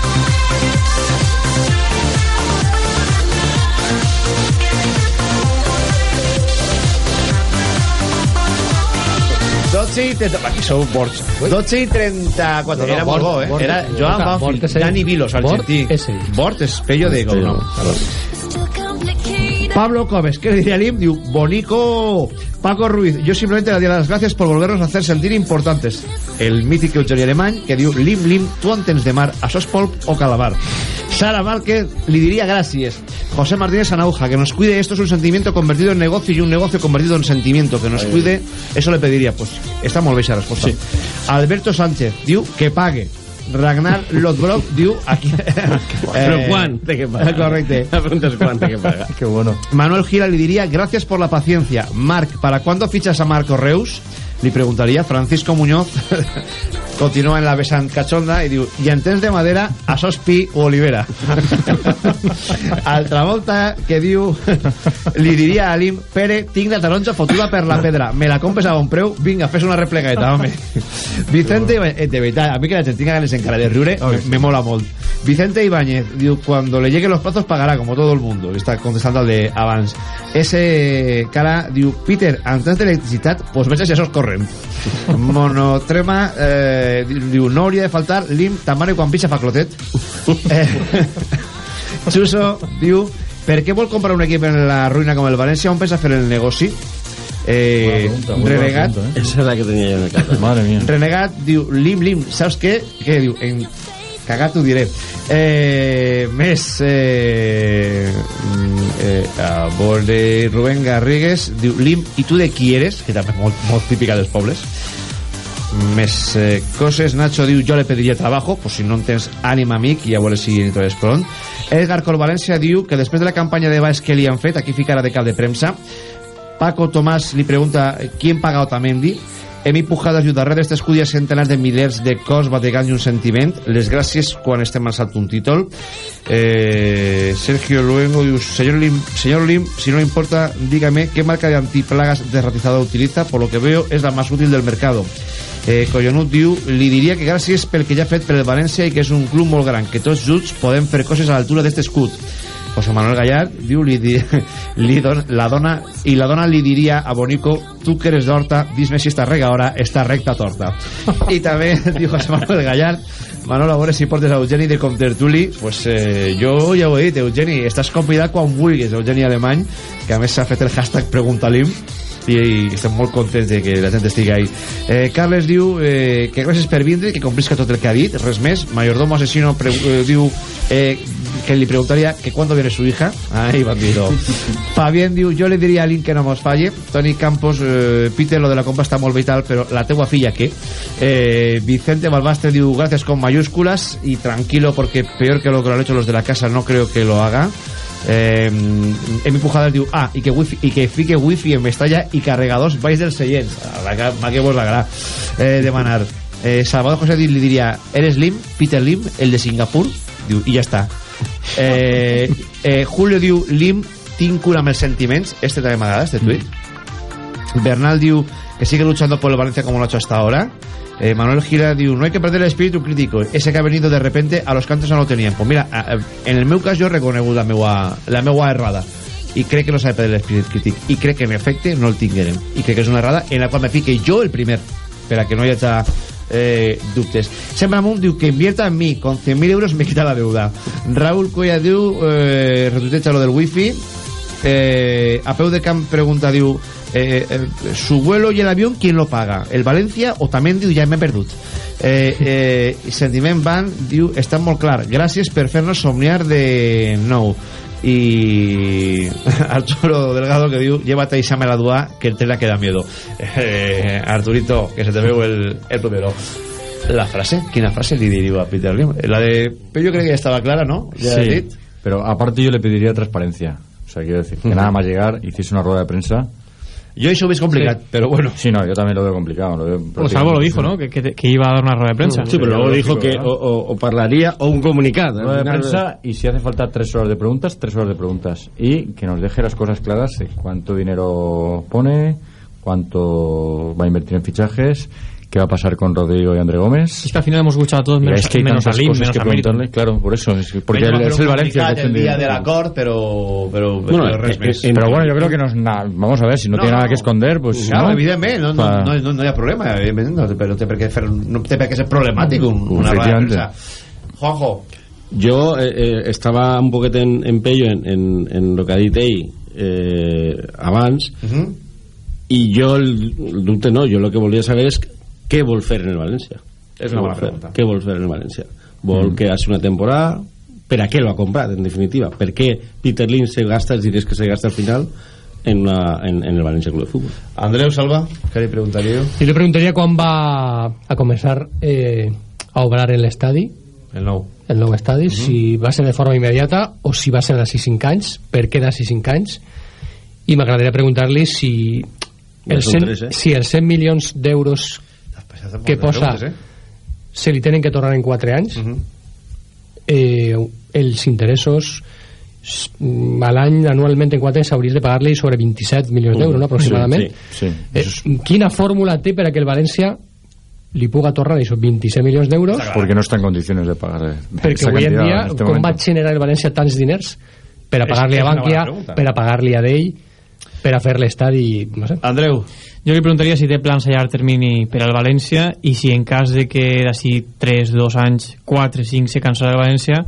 12 i 30... Aquí sou borgs. 12 i 34. No, era Borg, bo, eh? Borg, era Joan Banfield, Dani Vilos, argentí. Bort és pello de Gauno. Pablo Coves, que diria Lim, Diu, bonico. Paco Ruiz, yo simplemente le daría las gracias por volvernos a hacer sentir importantes. El mítico Eugenio Alemany que diu Lim Lim, tú antes de mar, a Sospolp o Calabar. Sara Márquez le diría gracias. José Martínez Anauja, que nos cuide, esto es un sentimiento convertido en negocio y un negocio convertido en sentimiento, que nos cuide, eso le pediría, pues está molt bé esa respuesta. Alberto Sánchez, diu, que pague. Ragnar Lodbrok diu aquí... Però quan té que pagar? Correcte. La pregunta és quan té que pagar. Qué bueno. Manuel Gira le diría gracias por la paciencia. Marc, ¿para cuándo fichas a Marco Reus? Li preguntaria Francisco Muñoz continua en la vessant cachonda i diu i en temps de madera això és pi o olivera? Altra volta que diu li diria a l'Im Pere, tinc la taronja fotuda per la pedra. Me la compres a bon preu, vinga, fes una replegaeta home. Vicente eh, de veritat, a mi que la gent tinga ganes encara de riure me, me mola molt. Vicente Ibáñez diu, cuando le lleguen los plazos pagará como todo el mundo està contestant al de abans ese cara diu, Peter, en temps d'electricitat pues veig si això és corrent monotrema eh, diu, no hauria de faltar lim, tamare quan pixa fa clotet eh, Chuso diu per què vol comprar un equip en la ruïna com el València on pensa fer el negoci eh, pregunta, Renegat pregunta, Esa es la que tenía yo en el casa. Madre mía. Renegat diu Lim Lim, saps què? Què diu? En cagat t'ho diré eh, més eh, mm, eh, a de Rubén Garrigues diu Lim, i tu de qui eres? que també és molt, molt típica dels pobles més eh, coses Nacho diu jo le pediria trabajo pues si no en tens ànima amic i a veure si ni trobes pront Edgar Colvalència diu que després de la campanya de baix que li han fet aquí ficarà de cap de premsa Paco Tomás li pregunta ¿quién paga Otamendi? Emi Pujadas diu darrere d'estes escudies centenars de milers de cos bategant un sentiment. Les gràcies quan estem al salt un títol. Eh, Sergio Luengo diu señor Lim, señor Lim, si no le importa dígame qué marca de antiplagas desratizada utiliza por lo que veo es la más útil del mercado. Eh, Collonut diu li diria que gràcies pel que ja ha fet per el València i que és un club molt gran que tots junts podem fer coses a l'altura d'este escut José Manuel Gallard diu li, di, li don, la dona i la dona li diria a Bonico tu que eres d'Horta, dis-me si esta regadora està recta torta. I també diu José Manuel Gallard Manolo, a veure si portes a Eugeni de Comtertuli pues eh, jo ja ho he dit Eugeni, estàs convidat quan vulguis Eugeni Alemany, que a més s'ha fet el hashtag Preguntalim i, i estem molt contents de que la gent estigui ahí. Eh, Carles diu eh, que gràcies per vindre que complisca tot el que ha dit, res més. Mayordomo Asesino pre eh, diu eh, que li preguntaria que cuándo viene su hija. Ahí bandido Fabián diu jo le diria a Lin que no mos falle. Toni Campos, eh, Peter lo de la compra està molt bé i tal però la teua filla què? Eh, Vicente Balbastre diu gracias con mayúsculas y tranquilo porque peor que lo que lo han hecho los de la casa no creo que lo haga. Eh, Emi Pujadas diu ah, i que, wifi, i que fique wifi en Mestalla i carregadors baix dels seients va que, va que vos l'agrada eh, demanar. Eh, Salvador José li diria eres Lim, Peter Lim, el de Singapur diu, i ja està eh, eh, Julio diu Lim, tinc cura amb els sentiments. Este també m'agrada, este tuit. Bernal diu que sigue luchando por el Valencia como lo ha hecho hasta ahora. Eh, Manuel Gira diu no hay que perder el espíritu crítico. Ese que ha venido de repente a los que antes no lo tenían pues mira, en el meu cas jo he reconegut la meua, la meua errada i crec que no s'ha de perdre l'espírit crític. I crec que en efecte no el tinguérem i crec que és una errada en la qual me fique jo el primer per a que no hi hagi eh, dubtes. Sembra Amunt diu que invierta en mi. Con 100.000 euros me quita la deuda. Raúl Coya diu eh, retuiteja lo del wifi. Eh, a peu de camp pregunta diu eh, eh, su vuelo y el avión ¿quién lo paga? ¿el Valencia o también diu ja m'he perdut? Eh, eh, Sentiment Van diu està molt clar. Gràcies per fer-nos somniar de nou y Arturo Delgado que diu llévate y Isame la dua que el tela queda miedo eh, Arturito que se te veo el, el primero la frase, quina frase li diríeu a Peter Lim? La de... Pero yo creo que ya estaba clara, ¿no? Ya Sí, pero aparte yo le pediría transparencia. O sea, quiero decir, que nada más llegar, hiciese una rueda de prensa. Yo eso veis complicado, Sí. pero bueno. Sí, no, yo también lo veo complicado. Lo veo Bueno, Salvo lo dijo, ¿no? Que, que, que iba a dar una rueda de prensa. Sí, pero luego dijo que o, o, o parlaría o un comunicado. Rueda de prensa y si hace falta tres horas de preguntas, tres horas de preguntas. Y que nos deje las cosas claras de cuánto dinero pone, cuánto va a invertir en fichajes, qué va a pasar con Rodrigo y André Gómez. Es que al final hemos escuchado a todos menos, es que hay menos a tantas Lim, cosas menos que a preguntarle, claro, por eso, es que- porque el- es el Valencia el día de l'acord, però, però, Bueno, però res en- més. en- pero bueno, yo creo que nos, na- vamos a ver, si no, No, tiene nada que esconder, pues Claro, no. evidentment, no, no, Pa- no, no, no hi ha problema, evidentment, no, però té per què, fer, no té per què ser problemàtic un, una roda de Efectivamente. premsa. Juanjo, Yo eh, eh, estaba un poquet en, en pello en, en, en lo que ha dit ell eh, abans i jo el, el dubte no, jo el que volia saber és què vol fer en el València És una bona pregunta. què vol fer en el València vol que hagi una temporada per a què lo ha comprat en definitiva per què Peter Lin se gasta els diners que se gasta al final en, una, en, en el València Club de Futbol Andreu Salva, què li preguntaríeu? Yo le preguntaría cuándo va a comenzar eh, a obrar el estadi. El nou. El nou estadi, si va ser de forma immediata o si va ser d'ací 5 anys, per què d'ací 5 anys. I m'agradaria preguntar-li si els Són 100, tres, eh? si els 100 milions d'euros que posa preguntes, eh? se li tenen que tornar en 4 anys Mhm. eh, els interessos mm, a l'any anualment en 4 anys s'hauries de pagar-li sobre 27 milions d'euros no, aproximadament Sí, sí. Eh, quina fórmula té per a que el València li puga tornar aquests 27 milions d'euros Porque no está en condiciones de pagar eh, perquè avui en dia en este com momento. va generar el València tants diners per a pagar-li a pregunta. per a pagar-li a Dell per a fer l'estadi no sé. Andreu Jo li preguntaria si té plans a llarg termini per al València i si en cas de que d'ací 3, 2 anys, 4, 5 se cansarà el València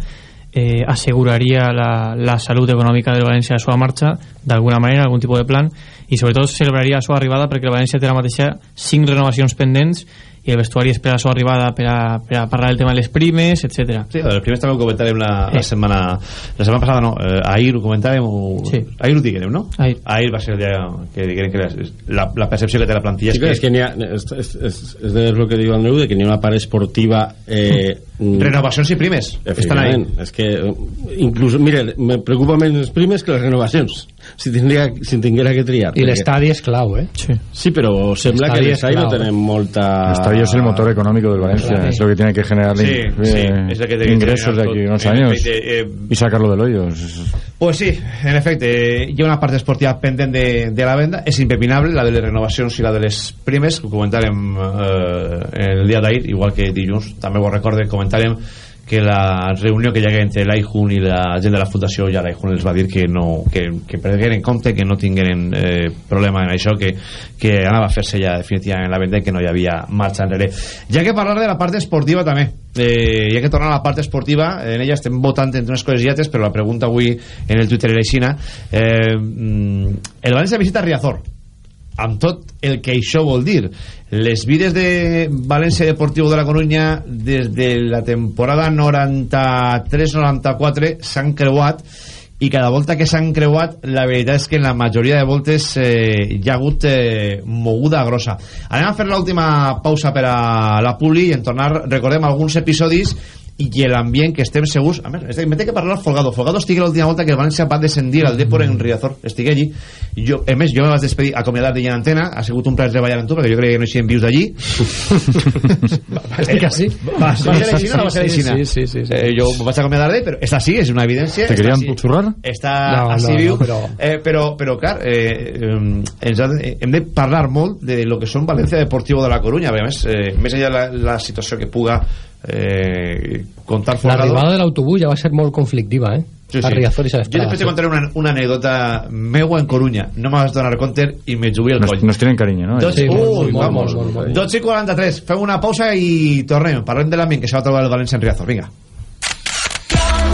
eh, asseguraria la, la salut econòmica del València a la seva marxa d'alguna manera, algun tipus de plan i sobretot celebraria la seva arribada perquè el València té la mateixa 5 renovacions pendents i el vestuari espera la seva arribada per a, per a parlar del tema de les primes, etc. Sí, el primer també ho comentàrem la, la setmana la setmana passada, no, eh, ahir ho comentàvem o... Sí. ahir ho diguem, no? Ahir. ahir va ser el dia que diguem que la, la percepció que té la plantilla Sí, és que, és que n'hi ha, és, és, és, és de lo que diu Andreu, de que n'hi ha una part esportiva eh, mm, renovacions i primes estan ahí és que eh, inclús, mira, me preocupa menys les primes que les renovacions si tindria, si tinguera que triar i perquè- l'estadi és clau eh? Sí. sí, però sembla que L'estadi és l'estadi no tenem molta El estadio es el motor económico del Valencia, Claro. es lo que tiene que generar Sí, eh, sí, es el que tiene que ingresos de aquí unos En años efecte, eh, y sacarlo del hoyo. Es- Pues sí, en efecte, hi ha una part esportiva pendent de, de la venda, és impepinable, la de les renovacions i la de les primes, que ho comentàrem eh, el dia d'ahir, igual que dilluns, també ho recorde, comentàrem que la reunió que hi hagué entre l'Aihun i la gent de la Fundació ja l'Aihun els va dir que, no, que, que prengueren compte, que no tingueren eh, problema en això, que, que anava a fer-se ja definitivament la venda i que no hi havia marxa enrere. Ja que parlar de la part esportiva també, eh, ha que tornar a la part esportiva, en ella estem votant entre unes coses i altres, però la pregunta avui en el Twitter era aixina. Eh, mm, el València visita Riazor amb tot el que això vol dir. Les vides de València Deportiu de la Corunya des de la temporada 93-94 s'han creuat i cada volta que s'han creuat la veritat és que en la majoria de voltes eh, hi ha hagut eh, moguda grossa. Anem a fer l'última pausa per a la Publi i en tornar recordem alguns episodis i l'ambient que estem segurs a més, me té que parlar Folgado Folgado estigui l'última volta que el València va descendir al Depor en Riazor estigui allí jo, a més jo me vas despedir acomiadar d'ella en antena ha sigut un plaer treballar amb tu perquè jo crec que no hi hem vius d'allí que sí. va, ser així o no va ser Sí, així sí, sí, sí, sí. eh, jo em vaig acomiadar d'ell però està així, és una evidència ¿Te així. puchurrar? està No, així no, viu no, però- eh, però, però clar eh, eh, ens ha, de- hem de parlar molt de lo que són València Deportivo de la Corunya perquè a més, eh, més enllà de la, la situació que puga eh, contar Folgado l'arribada de l'autobús ja va ser molt conflictiva eh? Sí, a sí. Riazor i Jo després te contaré una, una anècdota meua en Corunya. No me vas donar compte i me jugué el Nos, coll. nos tienen cariño, ¿no? Dos, Sí, molt, ui, molt, vamos. molt, molt, molt. 12 i 43. Fem una pausa i tornem. Parlem de l'ambient que s'ha trobat el València en Riazor. Vinga.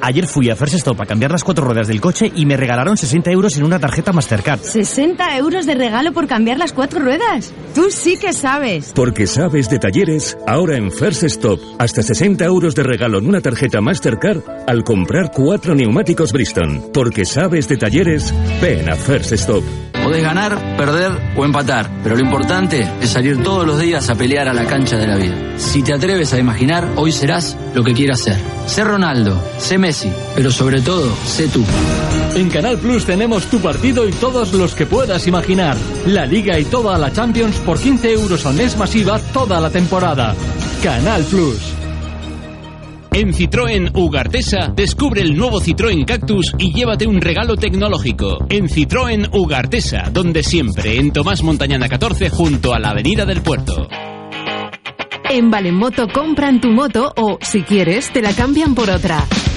Ayer fui a First Stop a cambiar las cuatro ruedas del coche y me regalaron 60 euros en una tarjeta Mastercard. ¿60 euros de regalo por cambiar las cuatro ruedas? Tú sí que sabes. Porque sabes de talleres, ahora en First Stop, hasta 60 euros de regalo en una tarjeta Mastercard al comprar cuatro neumáticos Bristol. Porque sabes de talleres, ven a First Stop. Podés ganar, perder o empatar, pero lo importante es salir todos los días a pelear a la cancha de la vida. Si te atreves a imaginar, hoy serás lo que quieras ser. Sé Ronaldo, sé Messi, pero sobre todo, sé tú. En Canal Plus tenemos tu partido y todos los que puedas imaginar. La Liga y toda la Champions por 15 euros al mes masiva toda la temporada. Canal Plus. En Citroën Ugartesa, descubre el nuevo Citroën Cactus y llévate un regalo tecnológico. En Citroën Ugartesa, donde siempre, en Tomás Montañana 14, junto a la Avenida del Puerto. En Valenmoto compran tu moto o, si quieres, te la cambian por otra.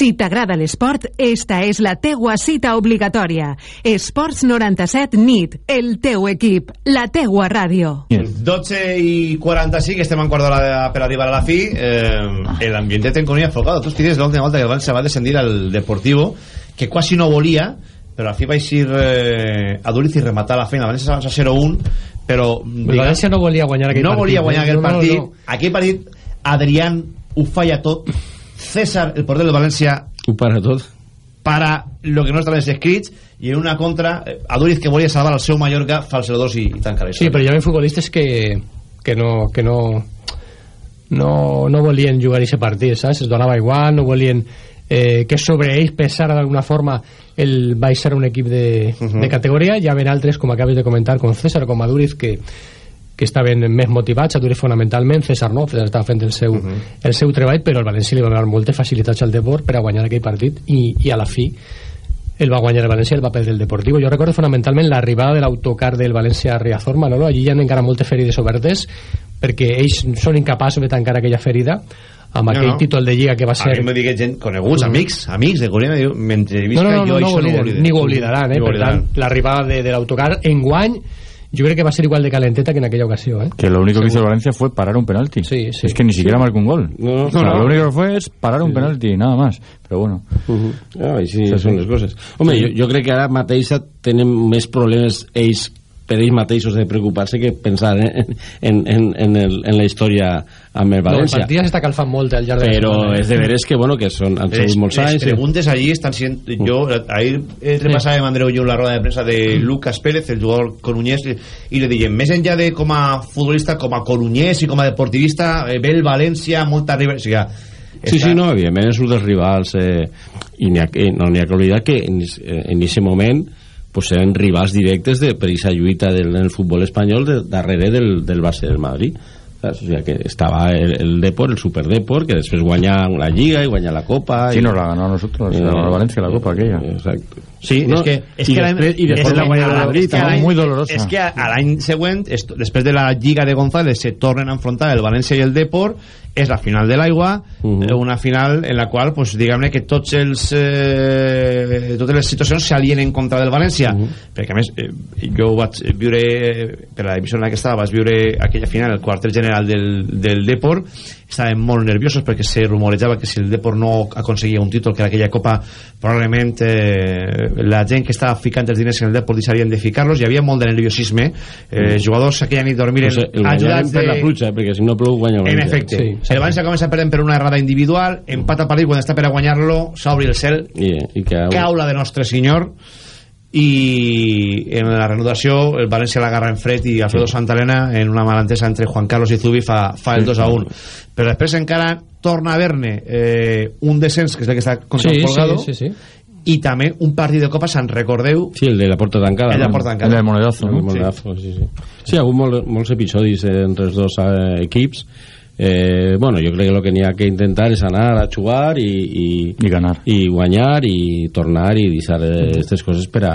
Si t'agrada l'esport, esta és la teua cita obligatòria. Esports 97 NIT, el teu equip, la teua ràdio. 12 i 45, estem en quart d'hora per arribar a la fi. Eh, L'ambient de Tenconia Folgado. Tu dies l'última volta que el València va descendir al Deportivo, que quasi no volia, però al fi va eixir eh, a Duriz i rematar la feina. València s'avança 0-1, però... El València no volia guanyar aquell no partit. volia guanyar eh? aquell No, no, partit. no. Aquell partit, Adrián ho falla tot. César, el porter del València, ho para tot. para lo que no estaven escrits i en una contra, eh, Aduriz que volia salvar el seu Mallorca fa el 0-2 i, i tanca Sí, però hi havia futbolistes que, que no... Que no no, no volien jugar aquest partit, saps? Es donava igual, no volien eh, que sobre ells pesara d'alguna forma el baixar un equip de, de categoria. Hi havia altres, com acabes de comentar, com César, com Aduriz, que, que estaven més motivats, Aduriz fonamentalment, César no, César estava fent el seu, el seu treball, però el València li va donar moltes facilitats al Deport per a guanyar aquell partit i, i a la fi el va guanyar el València el va perdre el Deportivo. Jo recordo fonamentalment l'arribada de l'autocar del València a Riazor, Manolo, allí hi ha encara moltes ferides obertes perquè ells són incapaços de tancar aquella ferida amb No, aquell no. títol de lliga que va A ser... mi me digué gent, coneguts, Mm. amics, amics de Corina, diu, mentre No, visca no, no, jo no, no, això no ho obliden. ni ho oblidaran, eh? Ni ho Per oblidaran. tant, l'arribada de, de l'autocar enguany yo creo que va a ser igual de calenteta que en aquella ocasión, ¿eh? Que lo único que hizo el Valencia fue parar un penalti. Sí, sí. Es que ni siquiera marcó un gol. No, O sea, no. Lo único que fue es parar un penalti, nada más. Pero bueno. Ah, i sí, Sí, són sí. les coses. Home, Sí. jo, jo crec que ara mateix tenen més problemes ells per ells mateixos de preocupar-se que pensar en, en, en, en, el, en la història amb el No, el València. partit s'està calfant molt al llarg de la però eh? és de veres que, bueno, que són, han Les, sigut molts les anys... eh. preguntes allí están siendo yo ahí eh, repasaba Andreu yo la rueda de prensa de Lucas Pérez el jugador coruñés y le dije més enllà de com a futbolista com a coruñés i com a deportivista eh, ve el València molta rival o sigui, Sí, sí, no, evidentment és un dels rivals eh, i ha, que- no n'hi ha que oblidar que en aquest moment pues, eren rivals directes de, per aquesta lluita del, en el futbol espanyol de, darrere del, del Barça del Madrid saps? o sigui que estava el, el Depor, el Superdepor que després guanya la Lliga i guanya la Copa Sí, i... nos la ganó a nosotros, Eh, a Valencia la Copa aquella. Exacto. Sí, No, és que, és i que després- i després és la Madrid, també. Muy dolorosa. És que a, l'any següent, esto, després de la Lliga de González, se tornen a enfrontar el València i el Depor, és la final de l'aigua, eh, una final en la qual, pues, diguem-ne que tots els, eh, totes les situacions s'alien en contra del València, perquè a més, eh, jo ho vaig viure, eh, per la divisió en la que estava, vaig viure aquella final, el quartel general del, del Depor, estaven molt nerviosos perquè se rumorejava que si el Depor no aconseguia un títol, que era aquella copa, probablement eh, la gent que estava ficant els diners en el Depor deixarien de ficar-los, hi havia molt de nerviosisme, eh, jugadors aquella nit dormiren Pues, el ajudats guanyarem per de... la pluja, eh, perquè si no plou guanya En efecte, el València comença perdent per una errada individual, empata partit quan està per a guanyar-lo, s'obri el cel, I, i que, cau la de Nostre Senyor i en la reanudació el València l'agarra en fred i Alfredo Santalena en una malentesa entre Juan Carlos i Zubi fa, fa el Sí, 2 a 1 però després encara torna a haver-ne eh, un descens que és el que està contra Sí, el Folgado sí, sí, sí. i també un partit de Copa, se'n recordeu Sí, el de la porta tancada. El de la porta tancada. El del monedazo, El monedazo, sí, sí. Sí, hi ha hagut molt, molts episodis entre els dos eh, equips. Eh, bueno, jo crec que el que n'hi ha que intentar és anar a jugar i, i, I ganar. i guanyar i tornar i deixar aquestes coses per a,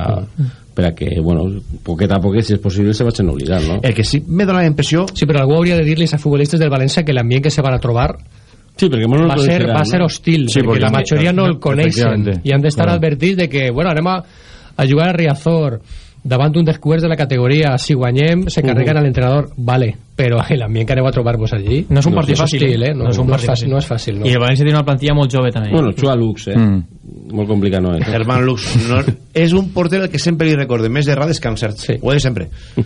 per a que, bueno, poquet a poquet, si és possible, se vagin oblidant, no? el que sí me dona la impressió Sí, però algú hauria de dir-los a futbolistes del València que l'ambient que se van a trobar Sí, perquè no va ser, va ser hostil, Sí, perquè porque la majoria no el coneixen i han d'estar Claro. advertits de que, bueno, anem a, a jugar a Riazor davant un descoberts de la categoria si guanyem se carreguen a l'entrenador vale, però l'ambient que aneu a trobar-vos allí No és un partit és fàcil, hostil, eh? eh? no, No és un no, partit és fàcil, no és fàcil no. I el València tiene una plantilla molt jove també. Bueno, juga Lux, eh? Mm. Molt complicat no és. Germán Lux no, és un porter al que sempre li recorde més errades que encerts sí. ho he dit sempre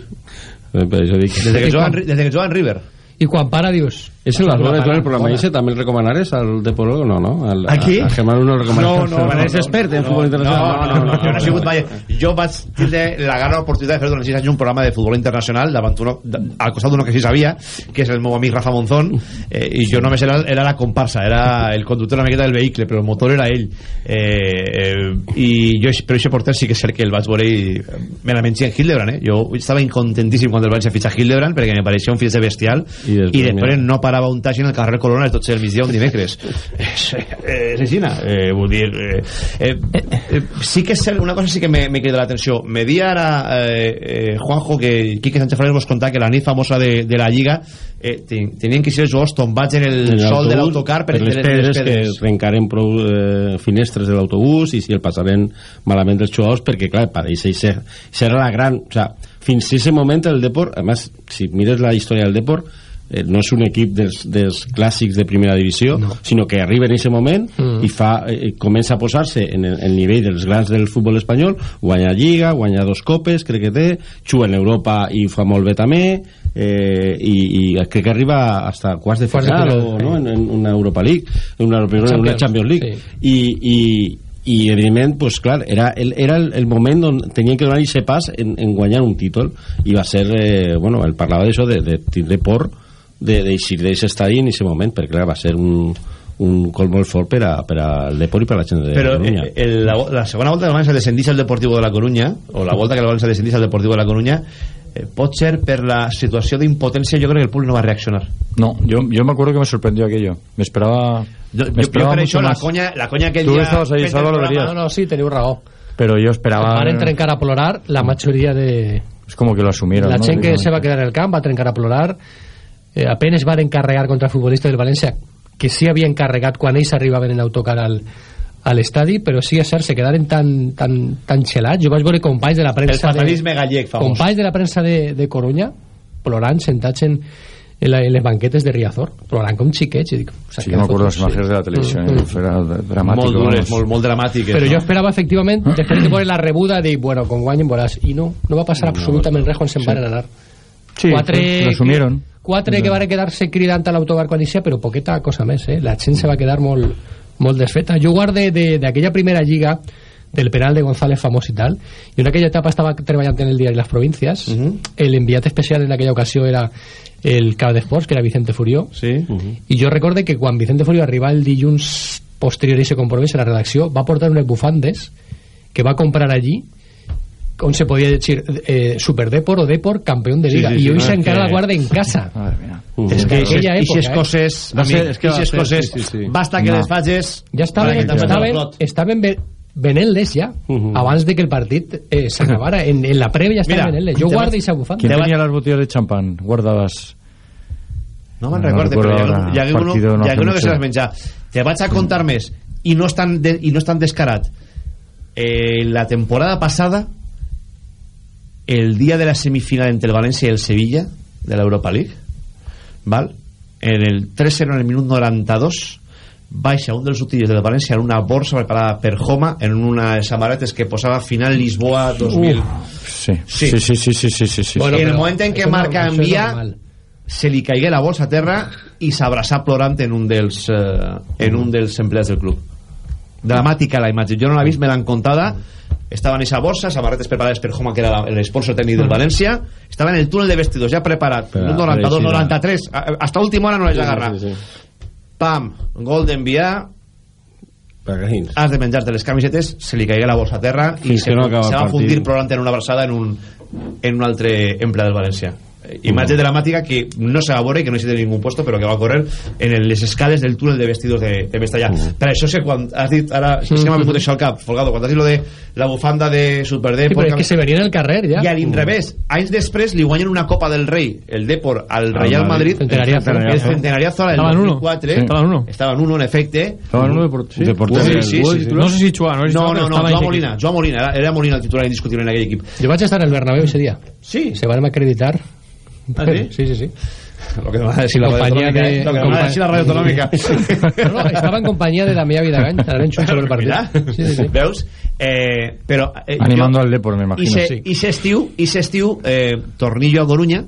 Per això dic... des de que juga en, des de que juga en River i quan para dius És el Las Vegas, el programa ese, també el recomanares al Depor no, no? Al, ¿A qui? A, a Germán no el recomanares. No, no, no, és no, expert en no, futbol no, internacional. no, no, jo no he sigut mai... Jo vaig tindre la gran oportunitat de fer durant 6 anys un programa de futbol internacional davant uno, al costat d'uno que sí sabia, que és el meu amic Rafa Monzón, eh, i jo només era, era la comparsa, era el conductor una miqueta del vehicle, però el motor era ell. Eh, eh, i jo, però aquest porter sí que és cert que el vaig veure i eh, me la mengia en Hildebrand, eh? Jo estava incontentíssim quan el vaig a fitxar Hildebrand perquè me pareixia un fitxatge bestial I i després, no para parava un taxi en el carrer Colonna a les 12 del migdia un dimecres. És, eh, és aixina eh, vull dir eh, eh, eh, sí que és cert, una cosa sí que me, me crida l'atenció. Me dia ara eh, eh, Juanjo que Quique Sánchez Flores vos contà que la nit famosa de, de la Lliga eh, ten, tenien que ser els jugadors tombats en el, En sol de l'autocar per, per les pedres, que trencaren prou eh, finestres de l'autobús i si el passaren malament els jugadors perquè clar, pareix això era la gran o sea, fins a ese moment el Depor a més, si mires la història del Depor eh, no és un equip dels, dels clàssics de primera divisió no. sinó que arriba en aquest moment mm. i fa, eh, comença a posar-se en el, el nivell dels grans del futbol espanyol guanya Lliga, guanya dos copes crec que té, juga en Europa i fa molt bé també eh, i, i crec que arriba hasta quarts de Quarts de final final, o, no? en, en una Europa League en una, en una Champions, Champions League sí. i, i, i evidentment pues, clar, era, el, era el, el moment on tenien que donar aquest pas en, en guanyar un títol i va ser, eh, bueno, el parlava d'això de, de tindre por d'eixir d'aquest estadi en aquest moment perquè clar, va ser un, un col molt fort per, a, per al Depor i per a la gent de però Catalunya eh, el, la, la segona volta que el València descendís al Deportivo de la Coruña o la volta que el València descendís al Deportivo de la Coruña eh, pot ser per la situació d'impotència jo crec que el públic no va reaccionar No, yo, yo me acuerdo que me sorprendió aquello. Me esperaba. yo, me yo, yo esperaba per mucho això la conya, la conya aquell Tú dia estabas ahí, el Salva, lo verías. No, no, sí, teniu raó. Pero yo esperaba. Van trencar a plorar la majoria de... Es como que lo asumieron. La ¿no? gent que Directamente. se va quedar en el camp va trencar a plorar. Eh, apenes van encarregar contra futbolistes del València que sí havien carregat quan ells arribaven en autocar al, a l'estadi, però sí, és cert, se quedaren tan, tan, tan xelats. Jo vaig veure companys de la el premsa... de, fatalisme gallec famós companys de la premsa de, de Coruña plorant, sentats en, en, la, en les banquetes de Riazor, plorant com xiquets. I dic, o sea, Sí, yo me acuerdo de las sí. imágenes de la televisión. Mm, mm. Era dramático. molt dures, molt, molt dramàtiques Però no? jo esperava, efectivament, després de veure la rebuda, dir, bueno, con guanyen veuràs. I no, no va passar absolutament res quan se'n van anar. Sí, Quatre- lo asumieron. Quatre que van quedar-se cridant a l'autocar quan però poqueta cosa més, eh? La gent se va quedar molt, molt desfeta. Jo guarde de- d'aquella primera lliga del penal de González famós i tal, i en aquella etapa estava treballant en el diari Las Provincias, el enviat especial en aquella ocasió era el cap d'esports, que era Vicente Furió, sí. i jo recorde que quan Vicente Furió arriba el dilluns posterior a ese compromís a la redacció, va portar unes bufandes que va comprar allí on se podia dir eh, Super Depor o Depor campeón de Sí, liga sí, i sí, hoy no, se és encara que- la guarda en casa Madre mía. és que Aquella aquestes eh? coses Va amic, ser- que eixes ser, coses sí, sí, sí. basta que No. les facis ja estaven, te'n estaven, estaven ve- venent-les ja Mhm. abans de que el partit eh, s'acabara en, en la prèvia estaven Mira, venent-les jo vaig- i bufanda ¿Quién Te va- tenía las botellas de champán guardadas? No me'n No recorde, recuerdo però hi ha, ahora, hi ha uno, no hi ha uno que se l'has menjat. Te vaig a contar més i no és tan, de, i no és tan descarat. Eh, la temporada passada el dia de la semifinal entre el València i el Sevilla de l'Europa League val? en el 3-0 en el minut 92 baixa un dels utils del València en una borsa preparada per Homa en una samarretes que posava final Lisboa 2000 Sí. Sí. Sí, sí, sí, sí, sí, sí, sí. Bueno, en el moment en què marca és envia se li caigué la bolsa a terra i s'abraçà plorant en un dels eh, en un dels empleats del club dramàtica la imatge, jo no l'he vist, me l'han contada estava en esa borsa, samarretes preparades per Homa que era la- el sponsor tècnic del València. Estava en el túnel de vestidors ja preparat. Un per 92, eixir, 93 a- hasta última hora no l'haig agarrat Sí, sí, sí. pam, gol d'enviar. Has de menjar-te les camisetes se li caigué la bolsa a terra i Fins se, que no se va fundir plorant en una abraçada en un, en un altre empleat del València Eh, imatge dramàtica que no se veure i que no existe en ningú puesto però que va correr en el- les escales del túnel de vestidos de, de Mestallà per això sé quan has dit ara és que se m'ha vingut això al cap Folgado quan has dit lo de la bufanda de Super sí, però és que se venia en el carrer ja i a l'inrevés anys després li guanyen una Copa del Rei el Depor al Real Madrid. Centenariazo. el Centenariazo el Estaban uno. 2004 Sí. Estaban uno. estaven uno en efecte Estaba en uno de por- sí. Sí, sí, No sé si Chua, no sé si no, no, no, estava Joan Molina. Joan Molina, era, era Molina el titular indiscutible en aquell equip. jo vaig estar en el Bernabéu ese dia Sí, se van acreditar ¿Ah, sí? sí, sí, sí. lo que va a decir la radio Compañía de- ¿eh? lo que me va a decir la radio autonómica. No, no, estava en companyia de la meva vida gany, anaven junts sobre el partit. Mira, Sí, sí, sí. veus? Eh, però, eh, Animando jo- al Depor, me i imagino. se, Sí. i se estiu, i se estiu eh, Tornillo a Coruña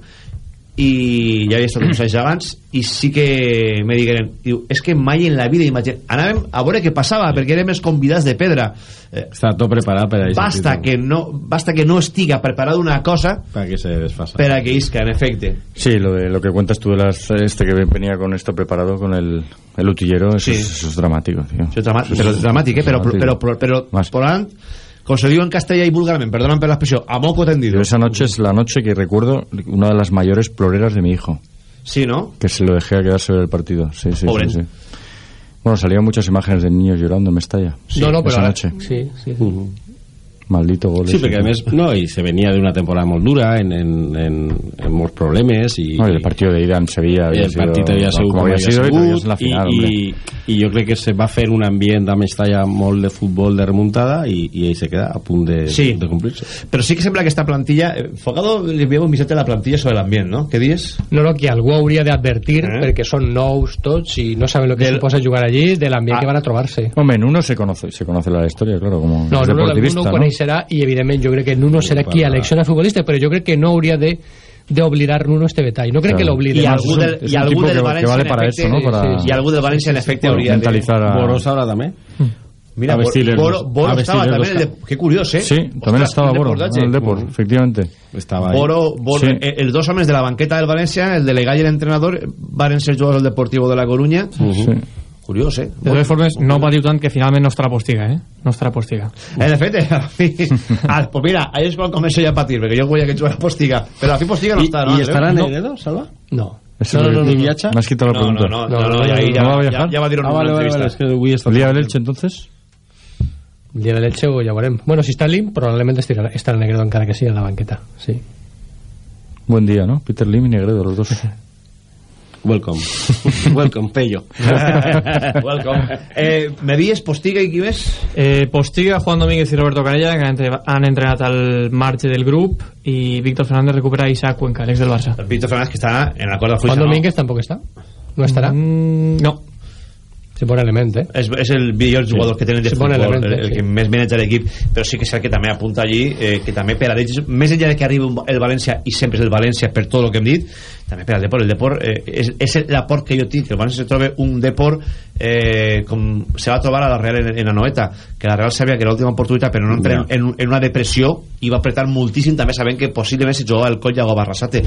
i ja havia estat uns anys abans i sí que me digueren diu, és que mai en la vida imagine... anàvem a veure què passava perquè érem els convidats de pedra eh, Està tot preparat per a això. basta que, no, basta que no estiga preparada una cosa Para que se desfasa. per a que isca en efecte Sí, lo, de, lo que cuentas tú de las, este que venía con esto preparado, con el, el utillero, eso, Sí. es, eso es dramático, tío. Eso es és dramàtic, eh? però, dramático. però, però, però, Más. por tant, com se diu en castellà i vulgarment, perdonen per l'expressió, a moco tendido. Yo esa noche es la noche que recuerdo una de las mayores ploreras de mi hijo. Sí, ¿no? Que se lo dejé a quedar sobre el partido. Sí, sí, Pobre. sí, sí. Bueno, salieron muchas imágenes de niños llorando en Mestalla. no, no, pero esa ahora- noche. sí, sí, sí. Maldito gol. Sí, perquè a més, no, i se venia d'una temporada molt dura, en, en, en, en molts problemes, i, No, y el partido de ida en Sevilla i había el sido, partit havia sigut como com había havia sido y sigut, es la final, i, hombre. i, i jo crec que se va fer un ambient a Mestalla molt de futbol de remuntada i, i ell se queda a punt de, Sí. de complir-se. Però sí que sembla que esta plantilla... eh, Fogado li enviava un missatge a la plantilla sobre l'ambient, no? Què dius? No, no, que algú hauria d'advertir, Eh? perquè són nous tots i no saben el que Del- suposa jugar allí, de l'ambient Ah. que van a trobar-se. Hombre, en uno se conoce, se conoce la historia, claro, como No, Nuno, deportivista, Nuno ¿no? coneixerà i evidentment jo crec que Nuno serà qui elecciona futbolista, però jo crec que no hauria de d'oblidar Nuno este detall. No crec que l'oblide. I algú del, i algú del que- València vale en para efecte, eso, ¿no? Para- i algú del València en efecte hauria de mentalizar a- Boros ahora també. Mira, A el- Boro, Boro a vestir estava el també en el dos- de... Qué curioso, eh? Sí, también estaba el Boro, en el Depor, efectivamente. Estaba Boro, Boro Sí. eh, els dos homes de la banqueta del València, el delegado y el entrenador, van ser jugadors del Deportivo de la Coruña. Sí. Curiós, eh? De totes formes, no patiu tant que finalment no estarà postiga, eh? No estarà postiga. En efecte, a fi, ah, pues mira, ahí es quan començo ja a patir, perquè jo voy a que jugara Postiga, però a fi Postiga no I, està, no? i estarà no. Negredo, Salva? No. No, no, no, no. ¿Me has quitado la No, pregunta? no, no, no, no, y ahí ya- va a viajar? ya va a dir ah, una vale, vale, entrevista. vale, es que avui està... ¿El día del Elche, entonces? El dia de l'Elche ho ja veurem. Bueno, si està Lim, probablement estarà, estarà Negredo encara que sigui a la banqueta. Sí. Buen día, ¿no? Peter Lim y Negredo, los dos. Welcome. Welcome, Pello. Welcome. Eh, me dies Postiga i qui més? Eh, Postiga, Juan Domínguez i Roberto Canella, que han, entre- han entrenat al marge del grup, i Víctor Fernández recupera Isaac Cuenca, l'ex del Barça. Víctor Fernández, que està en l'acord de Juan Fluixa, Domínguez tampoc està? No estarà? Mm, no. Sí, bon element, eh? És, és el millor jugador que tenen de Sí, bon futbol, element, el, el sí. que més menja l'equip, però sí que és cert que també apunta allí, eh, que també per a ells, més enllà de que arribi el València, i sempre és el València per tot el que hem dit, també per al Depor, el Depor eh, és, és l'aport que jo tinc, que el València se troba un Depor eh, com se va trobar a la Real en, en la Noeta, que la Real sabia que era l'última oportunitat, però no entra en, en, en una depressió i va apretar moltíssim, també sabent que possiblement se jugava el coll Iago Barrasate.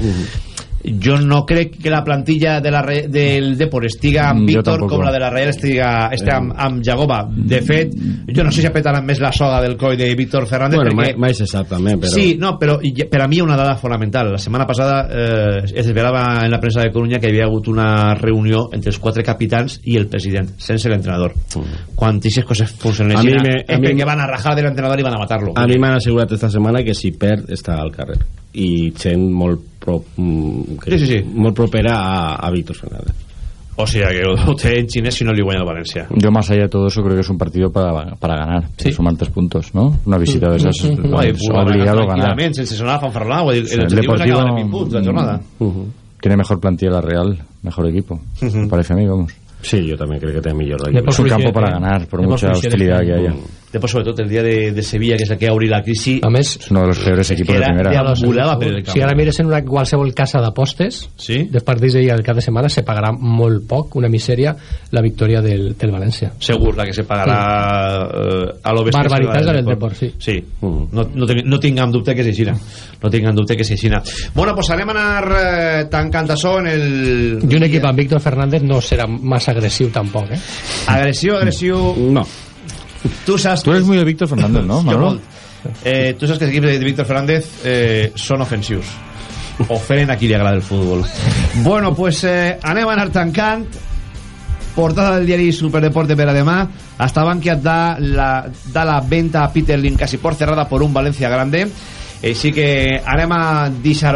Jo no crec que la plantilla de la, Re- del Depor estiga amb Mm, jo Víctor tampoc. com la de la Real estiga, estigui amb, amb Jagoba. De fet, jo no sé si apretaran més la soga del coll de Víctor Fernández Bueno, perquè... mai, mai se sap també, però... Sí, no, però per a mi una dada fonamental. La setmana passada eh, es desvelava en la premsa de Coruña que hi havia hagut una reunió entre els quatre capitans i el president, sense l'entrenador. Quan aquestes coses funcionen A mi me- és a mi- perquè van a rajar de l'entrenador i van a matar-lo. A mi m'han assegurat esta setmana que si perd està al carrer i gent molt, pro, mm, que, Sí, sí, sí. molt propera a, a Víctor Fernández O sea, que té en xinès si no li guanya el València. Yo más allá de todo eso creo que es un partido para, para ganar, para sumar tres puntos, ¿no? Una visita de esas es Guai, es obligado a ganar. sense sonar Sí, El el és Deportivo- en 20 punts la jornada. Tiene mejor plantilla la Real, mejor equipo, me parece a mí, vamos. Sí, yo también creo que tiene millor Es un campo para ganar, por mucha hostilidad que haya. Després, sobretot, el dia de, de Sevilla, que és el que obri la crisi... A més, Es uno de los peores equipos de Era primera. de ambulava per el camp. si ara mires en una qualsevol casa d'apostes sí? dels partits d'ahir al cap de setmana se pagarà molt poc, una misèria la victòria del, del València Segur, la que se pagarà eh, a lo bestia Barbaritats del. Depor, sí. Sí, no, no, no tinc dubte que s'eixina. No tinc dubte que s'eixina. Bueno, pues anem a anar eh, tancant això en el... i un equip amb Víctor Fernández no serà massa agressiu tampoc eh? Agressiu, agressiu... No. Tu saps... Tú eres muy de Víctor Fernández, ¿no, Manolo? Eh, tu saps que els equips de Víctor Fernández eh, són ofensius. Oferen a qui li agrada el futbol. Bueno, pues eh, anem a anar tancant portada del diari Superdeporte per a demà hasta banquia da la, da la venta a Peter Lim casi por cerrada por un Valencia grande així que anem a deixar